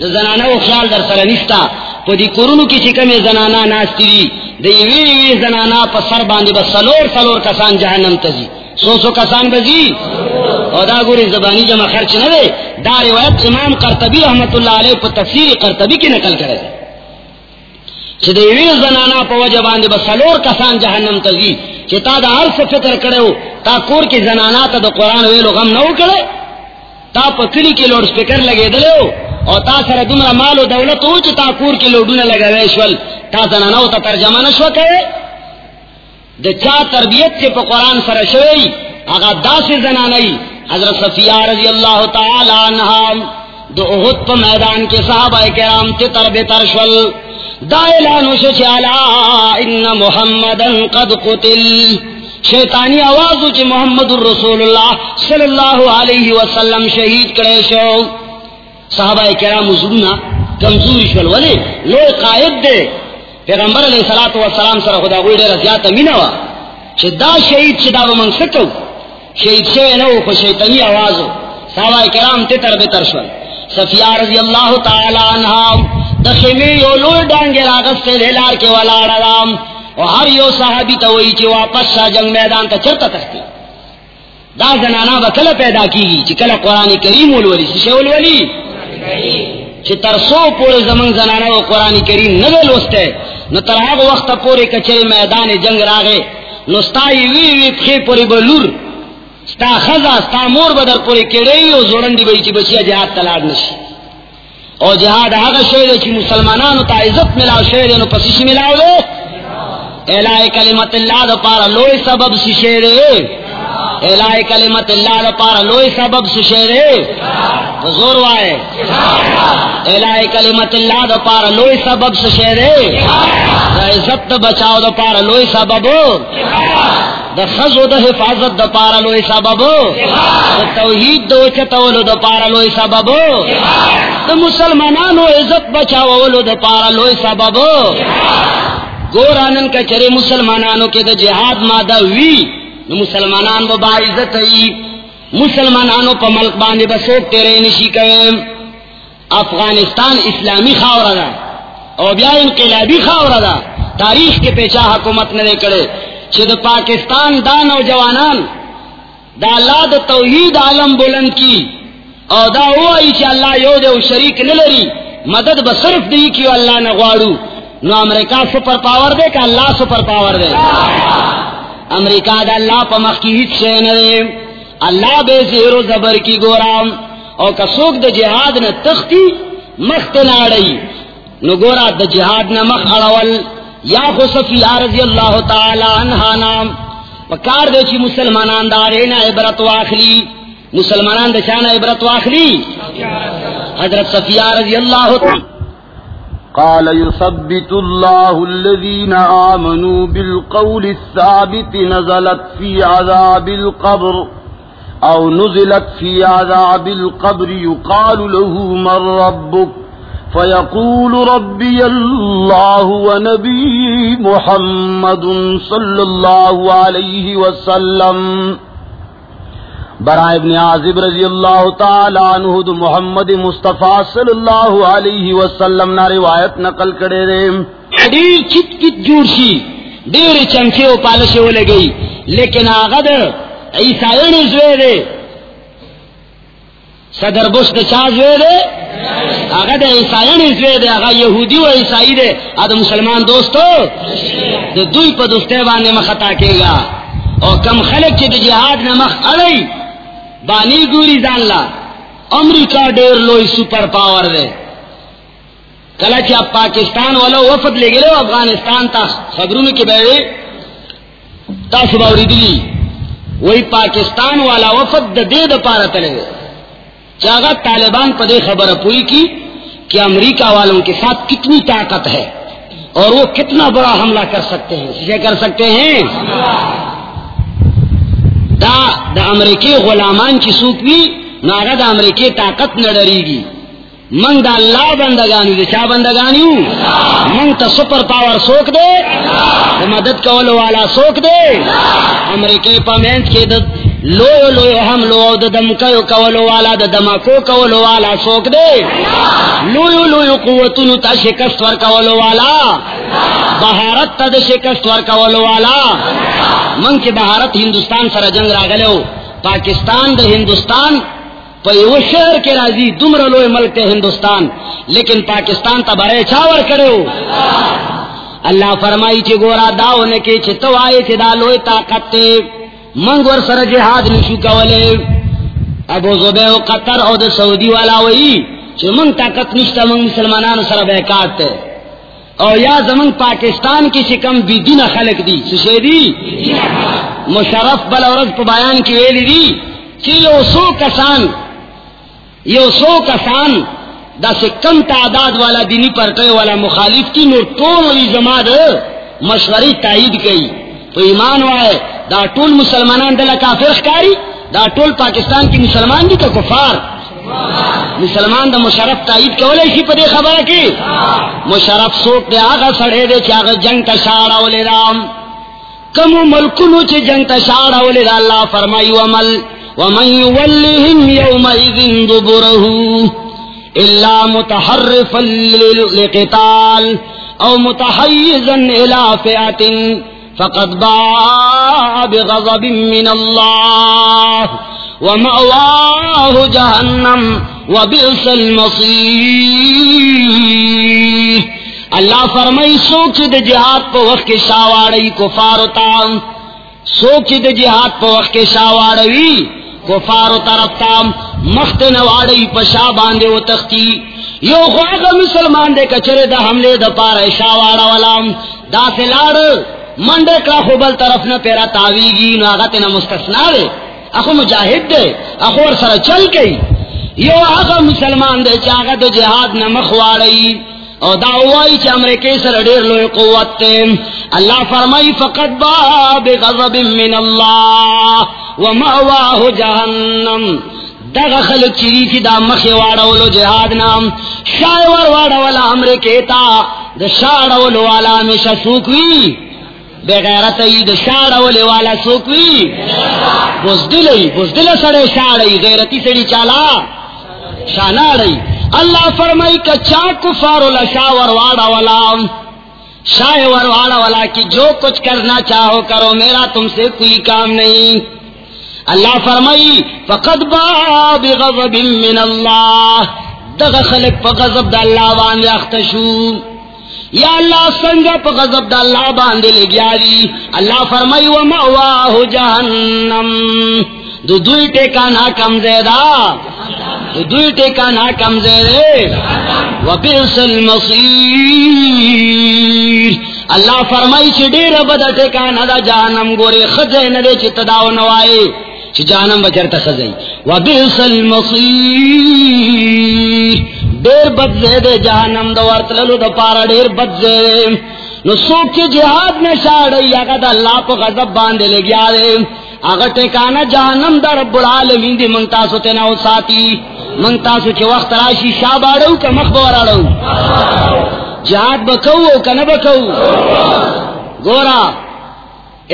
دو زنانا و خیال در سر نیستا پا دی کرونو کی چکم زنانا ناستی دی دی وی وی زنانا پا سر باندی با سلور سلور کسان جہنم تزی سو سو کسان بزی او دا گوری زبانی جمع خرچ نہ دے دا روایت امام قرطبی رحمت اللہ علیہ پا تفسیر قرطبی کی نقل کرے دے چھ دی وی زنانا پا وجہ باندی با سلور کسان جہنم تزی چھ تا دا ہر سے فکر کرے ہو تا کور کی زنانا تا دا قرآن ویلو غم نو کرے تا پا کلی کی لوڈ سپیکر لگے دلے ہو او تا سر دمرا مال و دولت ہو چھ تا کور کی لوڈونا لگا ویشول تا زنانا تا ترجمہ نشو کرے دا چا تربیت سے پا قرآن سر شوئی اگا دا سے زنانئی حضرت صفیہ رضی اللہ تعالی عنہ دو احد پا میدان کے صحابہ کرام تتر بتر شول دا اعلانو شچالا ان محمدا قد قتل۔ شیطانی آوازو چی محمد الرسول اللہ صلی اللہ علیہ وسلم شہید کرے شو۔ صحابہ کرام زرونا کمزوری شول ولی لو قائد دے۔ پیغمبر علیہ الصلوۃ والسلام سره خدا غوی ډیر زیاته مینا وا چې دا شهید چې دا به من سکو شہید شوی نو خو شیطنی آوازو صحابہ کرام تتر بتر شوی صفیہ رضی اللہ تعالی عنہ دخمی یو لوی ڈانگے راغت سے دھلار کے والا رام اور ہر یو صحابی تو چی واپس شاہ جنگ میدان کا چرتا تختی دا زنانا با کلا پیدا کی گی چی کلا قرآن کریم الولی سی شیو الولی چی ترسو پورے زمن زنانا و قرآن کریم ندل وستے نو ترہاگ وقت پورے کچھے میدان جنگ راغے نو وی وی پخی پوری بلور ستا خزا، ستا مور بدر پورې کېړې او زوړندې به چې بچیا جهاد تلاړ نشي او جهاد هغه شی دی چې مسلمانانو ته عزت ملاو شی دی، نو پسې شي ملاو دی؟ الای کلمت الله د پاره لوی سبب شي شی دی؟ الای کلمت اللہ دا پارا لوئی سبب سشیرے زور وائے الای کلمت اللہ دا پارا لوئی سبب سشیرے دا عزت دا بچاو دا پارا لوئی سبب. دا خزو دا حفاظت دا پارا لوئی سبب. دا توحید دا وچتولو دا پارا لوئی سبب. دا مسلمانانو عزت بچاولو دا پارا لوئی سبب. گورانن کا چرے مسلمانانو کے دا جہاد مادہ وی نو مسلمانان با باعزت ای مسلمانانو پا ملک باندے بسوک تیرے نشی کرے افغانستان اسلامی خاورہ دا او بیا انقلابی خاورہ دا تاریخ کے پیچھا حکومت نے کرے چھے دا پاکستان دا نوجوانان، دا اللہ دا توحید عالم بلند کی، او دا ہوا ای اللہ یو دے و شریک نلری مدد بصرف دی کیو اللہ نغوارو نو امریکہ سپر پاور دے کہ اللہ سپر پاور دے امریکہ دا اللہ پا مخ کی ہیچ سے اللہ بے زیر و زبر کی گورام او کسوک دا جہاد نا تختی مخت ناڑی نو گورا دا جہاد نا مخ اڑول یا خو صفیہ رضی اللہ تعالی عنہ نام. پکار دے چی مسلمانان دارینا عبرت واخلی. مسلمانان دشان عبرت واخلی. حضرت صفیہ رضی اللہ تعالی قال يثبت الله الذين آمنوا بالقول الثابت نزلت في عذاب القبر أو نزلت في عذاب القبر يقال له من ربك. فيقول ربي الله ونبي محمد صلى الله عليه وسلم۔ برائے ابن عازب رضی اللہ تعالی عنہ دو محمد مصطفیٰ صلی اللہ علیہ وسلم نا روایت نقل کرے رے دیر چت کت جوڑ شی دیر چمچے و پالشے ہو لگئی۔ لیکن آغد عیسائیون زوے دے۔ صدر بش دا چا زوے دے؟ آگا آغد عیسائیون زوے دے، آغا یہودی و عیسائی دے۔ آدھا مسلمان دوستو، دے دوی پا دوستے بانے مخطا کے گا۔ اور کم خلق چی دے جہاد نمخ اڑئی بانی گوری زان لا۔ امریکہ ڈیر لوئی سپر پاور دے۔ کلا چی اب پاکستان والا وفد لے گلے، افغانستان تا خبرون کی بیوے تا سباوری دلی وہی پاکستان والا وفد دا دے پارا تلے گئے چاگا طالبان پا دے خبر پوئی کی کہ امریکہ والوں کے ساتھ کتنی طاقت ہے اور وہ کتنا بڑا حملہ کر سکتے ہیں اسے کر سکتے ہیں؟ دا دا امریکی غلامان کی سوک بھی ناگا دا امریکی طاقت نہ ڈری گی۔ منگ دا اللہ بندگانی دے چا بندگانی منگ تا سپر پاور سوک دے مدد کولو والا سوک دے۔ امریکی پا کے دا لو لو ہم لو دا کولو والا دا دمکو کولو والا سوک دے لو لو قوتنو تا شکست ور کولو والا بہارت تا دا شکست ور کولو والا. منگ کے بہارت ہندوستان سر جنگ راگلے ہو پاکستان دا ہندوستان وہ شہر کے راضی دمر لوئے ملک ہندوستان لیکن پاکستان تا برے چاور کرے ہو اللہ فرمائی چی گورا داو نے کے چھتو آئے چی دا لوئے طاقت تے منگ ور سر جہاد نشو کولے۔ ابو زبے و قطر او دا سعودی والا وئی چی منگ طاقت نشتا منگ مسلمانان سر بیکات تے۔ او یا زمن پاکستان کی شکم بی دین خلق دی سشے دی؟ مشرف بل عورت پا بیان کی ویلی دی چی یو سو کسان، یو سو کسان دا سے کم تعداد والا دینی پرٹے والا مخالف کی نو ٹول والی جماعت مشوری تائید کی تو ایمان وائے، دا ٹول مسلمانان دلا کافر کاری، دا ٹول پاکستان کی مسلمان دی کا کفار۔ مسلمان دا مشرف تائید کولے اسی پدے خبر کی؟ مشرف سوک دے آگا سڑے دے چی آگا جنگ تا شاڑا ولے رام کمو ملکنو چی جنگ تا شاڑا ولے دا اللہ فرمائی، ومل ومن يولهم يومئذ دبره إلا متحرفا لقتال أو متحيزا إلى فئة فقد باع بغضب من الله ومأواه جهنم وبئس المصير. اللہ فرمائی، سوچ دے جہاد پہ وقت کے شاواڑی کفارتا سوچ دے جہاد پہ وقت کے شاواڑی کفارو طرف تام. مخت نواڑی پشا باندے و تختی. یو خواہ مسلمان دے کچرے دا حملے دا پارا شاواڑا والام دا سے لاڑ منڈے کا خوبل طرف نہ پیرا تاویگی نو آغا تینا مستثنا دے اخو مجاہد دے، اخو اور سر چل گئی۔ یو آغا مسلمان دے چاگا دو جہاد نہ مخواڑی او دا اوائی چا امریکی سر دیر لوی قوت تے۔ اللہ فرمائی، فقط با بغضب من اللہ ومأواہ جہنم۔ دغا خلق چیری کی دا مخی واڑولو جہاد نام۔ شایور واڑولا امریکی تا، دا شاڑولو والا ہمیشہ سوکوی بغیرت ای دا شاڑولو والا سوکوی بزدلی، بزدل سڑے شاڑی، غیرتی سڑی چالا شاناڑی. اللہ فرمائی کا چا کفار شاور واڑا والا شاور واڑا والا کی جو کچھ کرنا چاہو کرو، میرا تم سے کوئی کام نہیں. اللہ فرمائی، فقد با بغضب من اللہ. دغ خلق پا غضب دا اللہ باندے اختشو یا اللہ سنگا پا غضب دا اللہ باندے لگیا دی۔ اللہ فرمائی و ومأواہ جہنم دو دوی ٹیکا نا کم زیدہ دو دوی ٹیکا نا کم زیدے و وبئس المصیر اللہ فرمائی چی دیر بدا ٹکانا دا جہنم گورے، خزے ندے چی تداو نوائے۔ چی جہنم بچر تا خزے۔ و بیس المصیر دیر بد زیدے جہنم دا ورطللو دا پارا دیر بد زیدے نو سوک چی جہاد میں شاڑی آگا دا اللہ پا غضب باندے لے گیا دے آگا ٹکانا جہنم دا رب العالمین دی منتاسو تناو ساتی منتاسو چی وقت راشی شاباڑو کا مخبوراڑو جہاد بکو کا نہ بکو گورا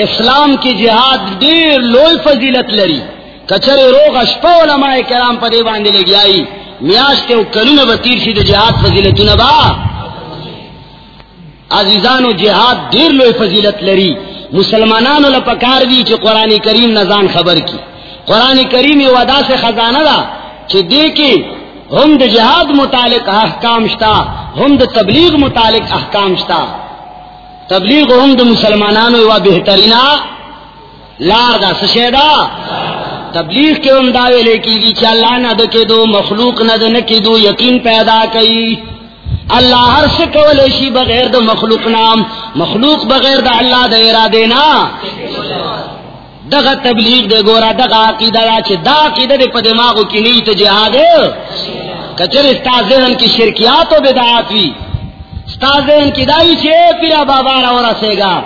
اسلام کی جہاد دیر لوئی فضیلت لری کچرے روغ اشپا علماء کرام پا دے باندے لے گیائی میاش کے کلون بطیر شید جہاد فضیلت نبا عزیزانو، جہاد دیر لوئی فضیلت لری. مسلمانانو لپکار دی چی قرآن کریم نزان خبر کی. قرآن کریم ودا سے خزانہ دا چی دے کے ہم د جہاد متعلق احکام شتا، ہم د تبلیغ متعلق احکام شتا. تبلیغ ہم د مسلمانانو و بہترینا لار دا سشیدا تبلیغ کے ہم دعوے لے کی گی اللہ نہ دکے دو، مخلوق نہ دکی دو، یقین پیدا کئی۔ اللہ ہر سے کولیشی بغیر دو مخلوق نام، مخلوق بغیر دا اللہ دا ارادے نا۔ دغا تبلیغ دے گورا، دغا عقیدہ دا چھے دا عقیدہ دے پا دماغو کی نیت جہاد۔ کچر استا ذہن کی شرکیات و بدعات وی۔ استا ذہن کی دائی چھے پیرا بابا را ورا گا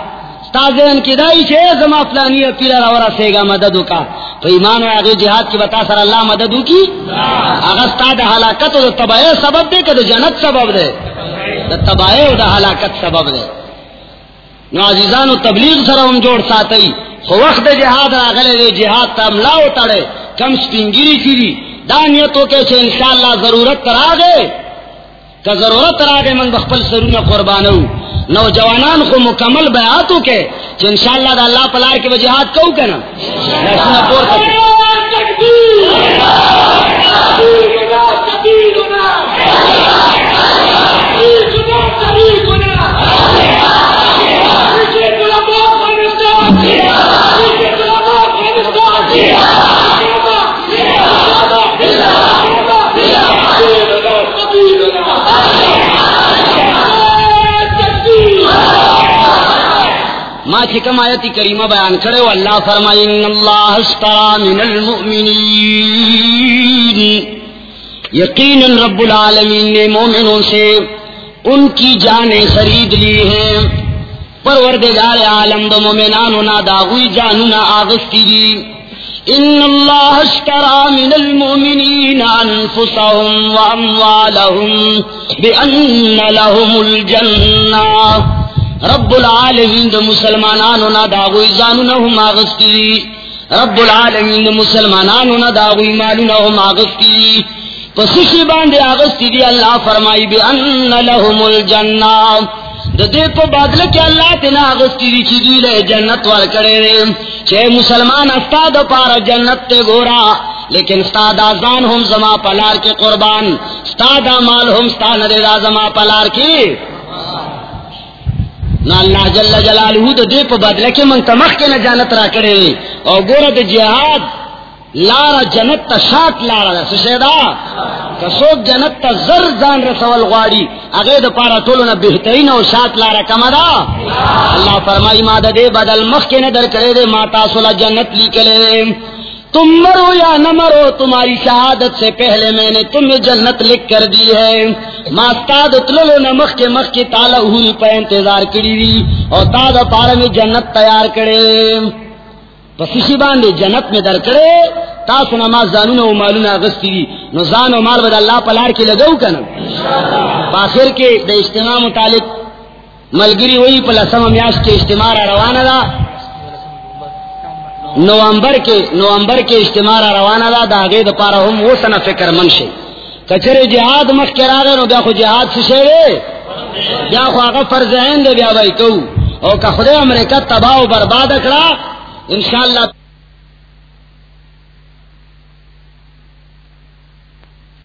استا کی دائی چھے، زما فلانی پیرا را ورا سے گا مددو کا۔ تو ایمان و اگر جہاد کی بتا سر اللہ مددو کی؟ اگر استا دا حلاکت و دا تباہ سبب دے کہ دا جنت سبب دے۔ دا تباہ و دا حلاکت سبب دے۔ نو عزیزانو، تبلیغ سر ہم جوڑ ساتئی۔ خو وقت دا جہاد راغلے دے، جہاد تا املاو تڑے۔ کم سپنگیری چیری دانیتوں کے سے انشاءاللہ ضرورت کرا گئے کا ضرورت کرا گئے من بخپل سرون قربانو۔ نوجوانان کو مکمل بیاتوں کے کہ انشاءاللہ دا اللہ پلار کے وجہات کو کہنا؟ نیشنل پور تک ما چکم آیتی کریمہ بیان کرے و اللہ فرمائی ان اللہ اشترا من المؤمنین۔ یقین رب العالمین نے مومنوں سے ان کی جانیں خرید لی ہیں۔ پروردگار عالم دو مومنانو نا داغوی جانو نا آغستی دی۔ ان اللہ اشترا من المؤمنین انفسهم واموالهم بان لهم الجنہ۔ رب العالمین دو مسلمانانو نا داغوی زانو نا ہم آغستی. رب العالمین دو مسلمانانو نا داغوی مالو نا ہم آغستی. پسیشی باندے آغستی دی اللہ فرمائی بی ان لهم الجنہ. دا دے پا بادل کے اللہ تینا آغستی دی چی دی لے جنت وار کرے رے چھے مسلمان استاد پارا جنت تے گورا. لیکن استاد آزان ہم زما پلار کے قربان، استاد مال ہم استاد ندے دا زما پلار کی. نہ اللہ جل جلالہ تو دے پہ بدلے کے من تمخ کے نہ جانت را کرے اور گورا دے جہاد، لارا جنت تا شاک لارا دا سشیدا کسوک جنت تا زر زان رسول غواڑی. اگے دا پارا طولو نا بہترین اور شاک لارا کما دا اللہ فرمائی، ما دا دے بدل مخ کے نہ در کرے دے، ما تاسولا جنت لی کلے تم مرو یا نہ مرو، تمہاری شہادت سے پہلے میں نے تمہیں جنت لکھ کر دی ہے۔ ماستاد اتلو نہ مخ کے مخ کے تالا ہوئی پہ انتظار کری دی اور تاد پار میں جنت تیار کرے۔ پسیشی باندے جنت میں در کرے۔ تاسو نماز زانون و مالون اغسطی دی۔ نو زان و مال بدا اللہ پلار کے لگو کنا باخر کے دا اجتماع متعلق ملگری ہوئی پلا سم کے اجتماع روانہ دا۔ نومبر کے نومبر کے اجتماع روانہ دا داغے دا پارا ہم وہ سنا فکر منشی کچرے جہاد مخ کرا گئے نو بیا خو جہاد سشے رے بیا خو آقا فرض عین دے بیا بھائی کو او کہ خدا امریکہ تباہ و برباد اکڑا انشاءاللہ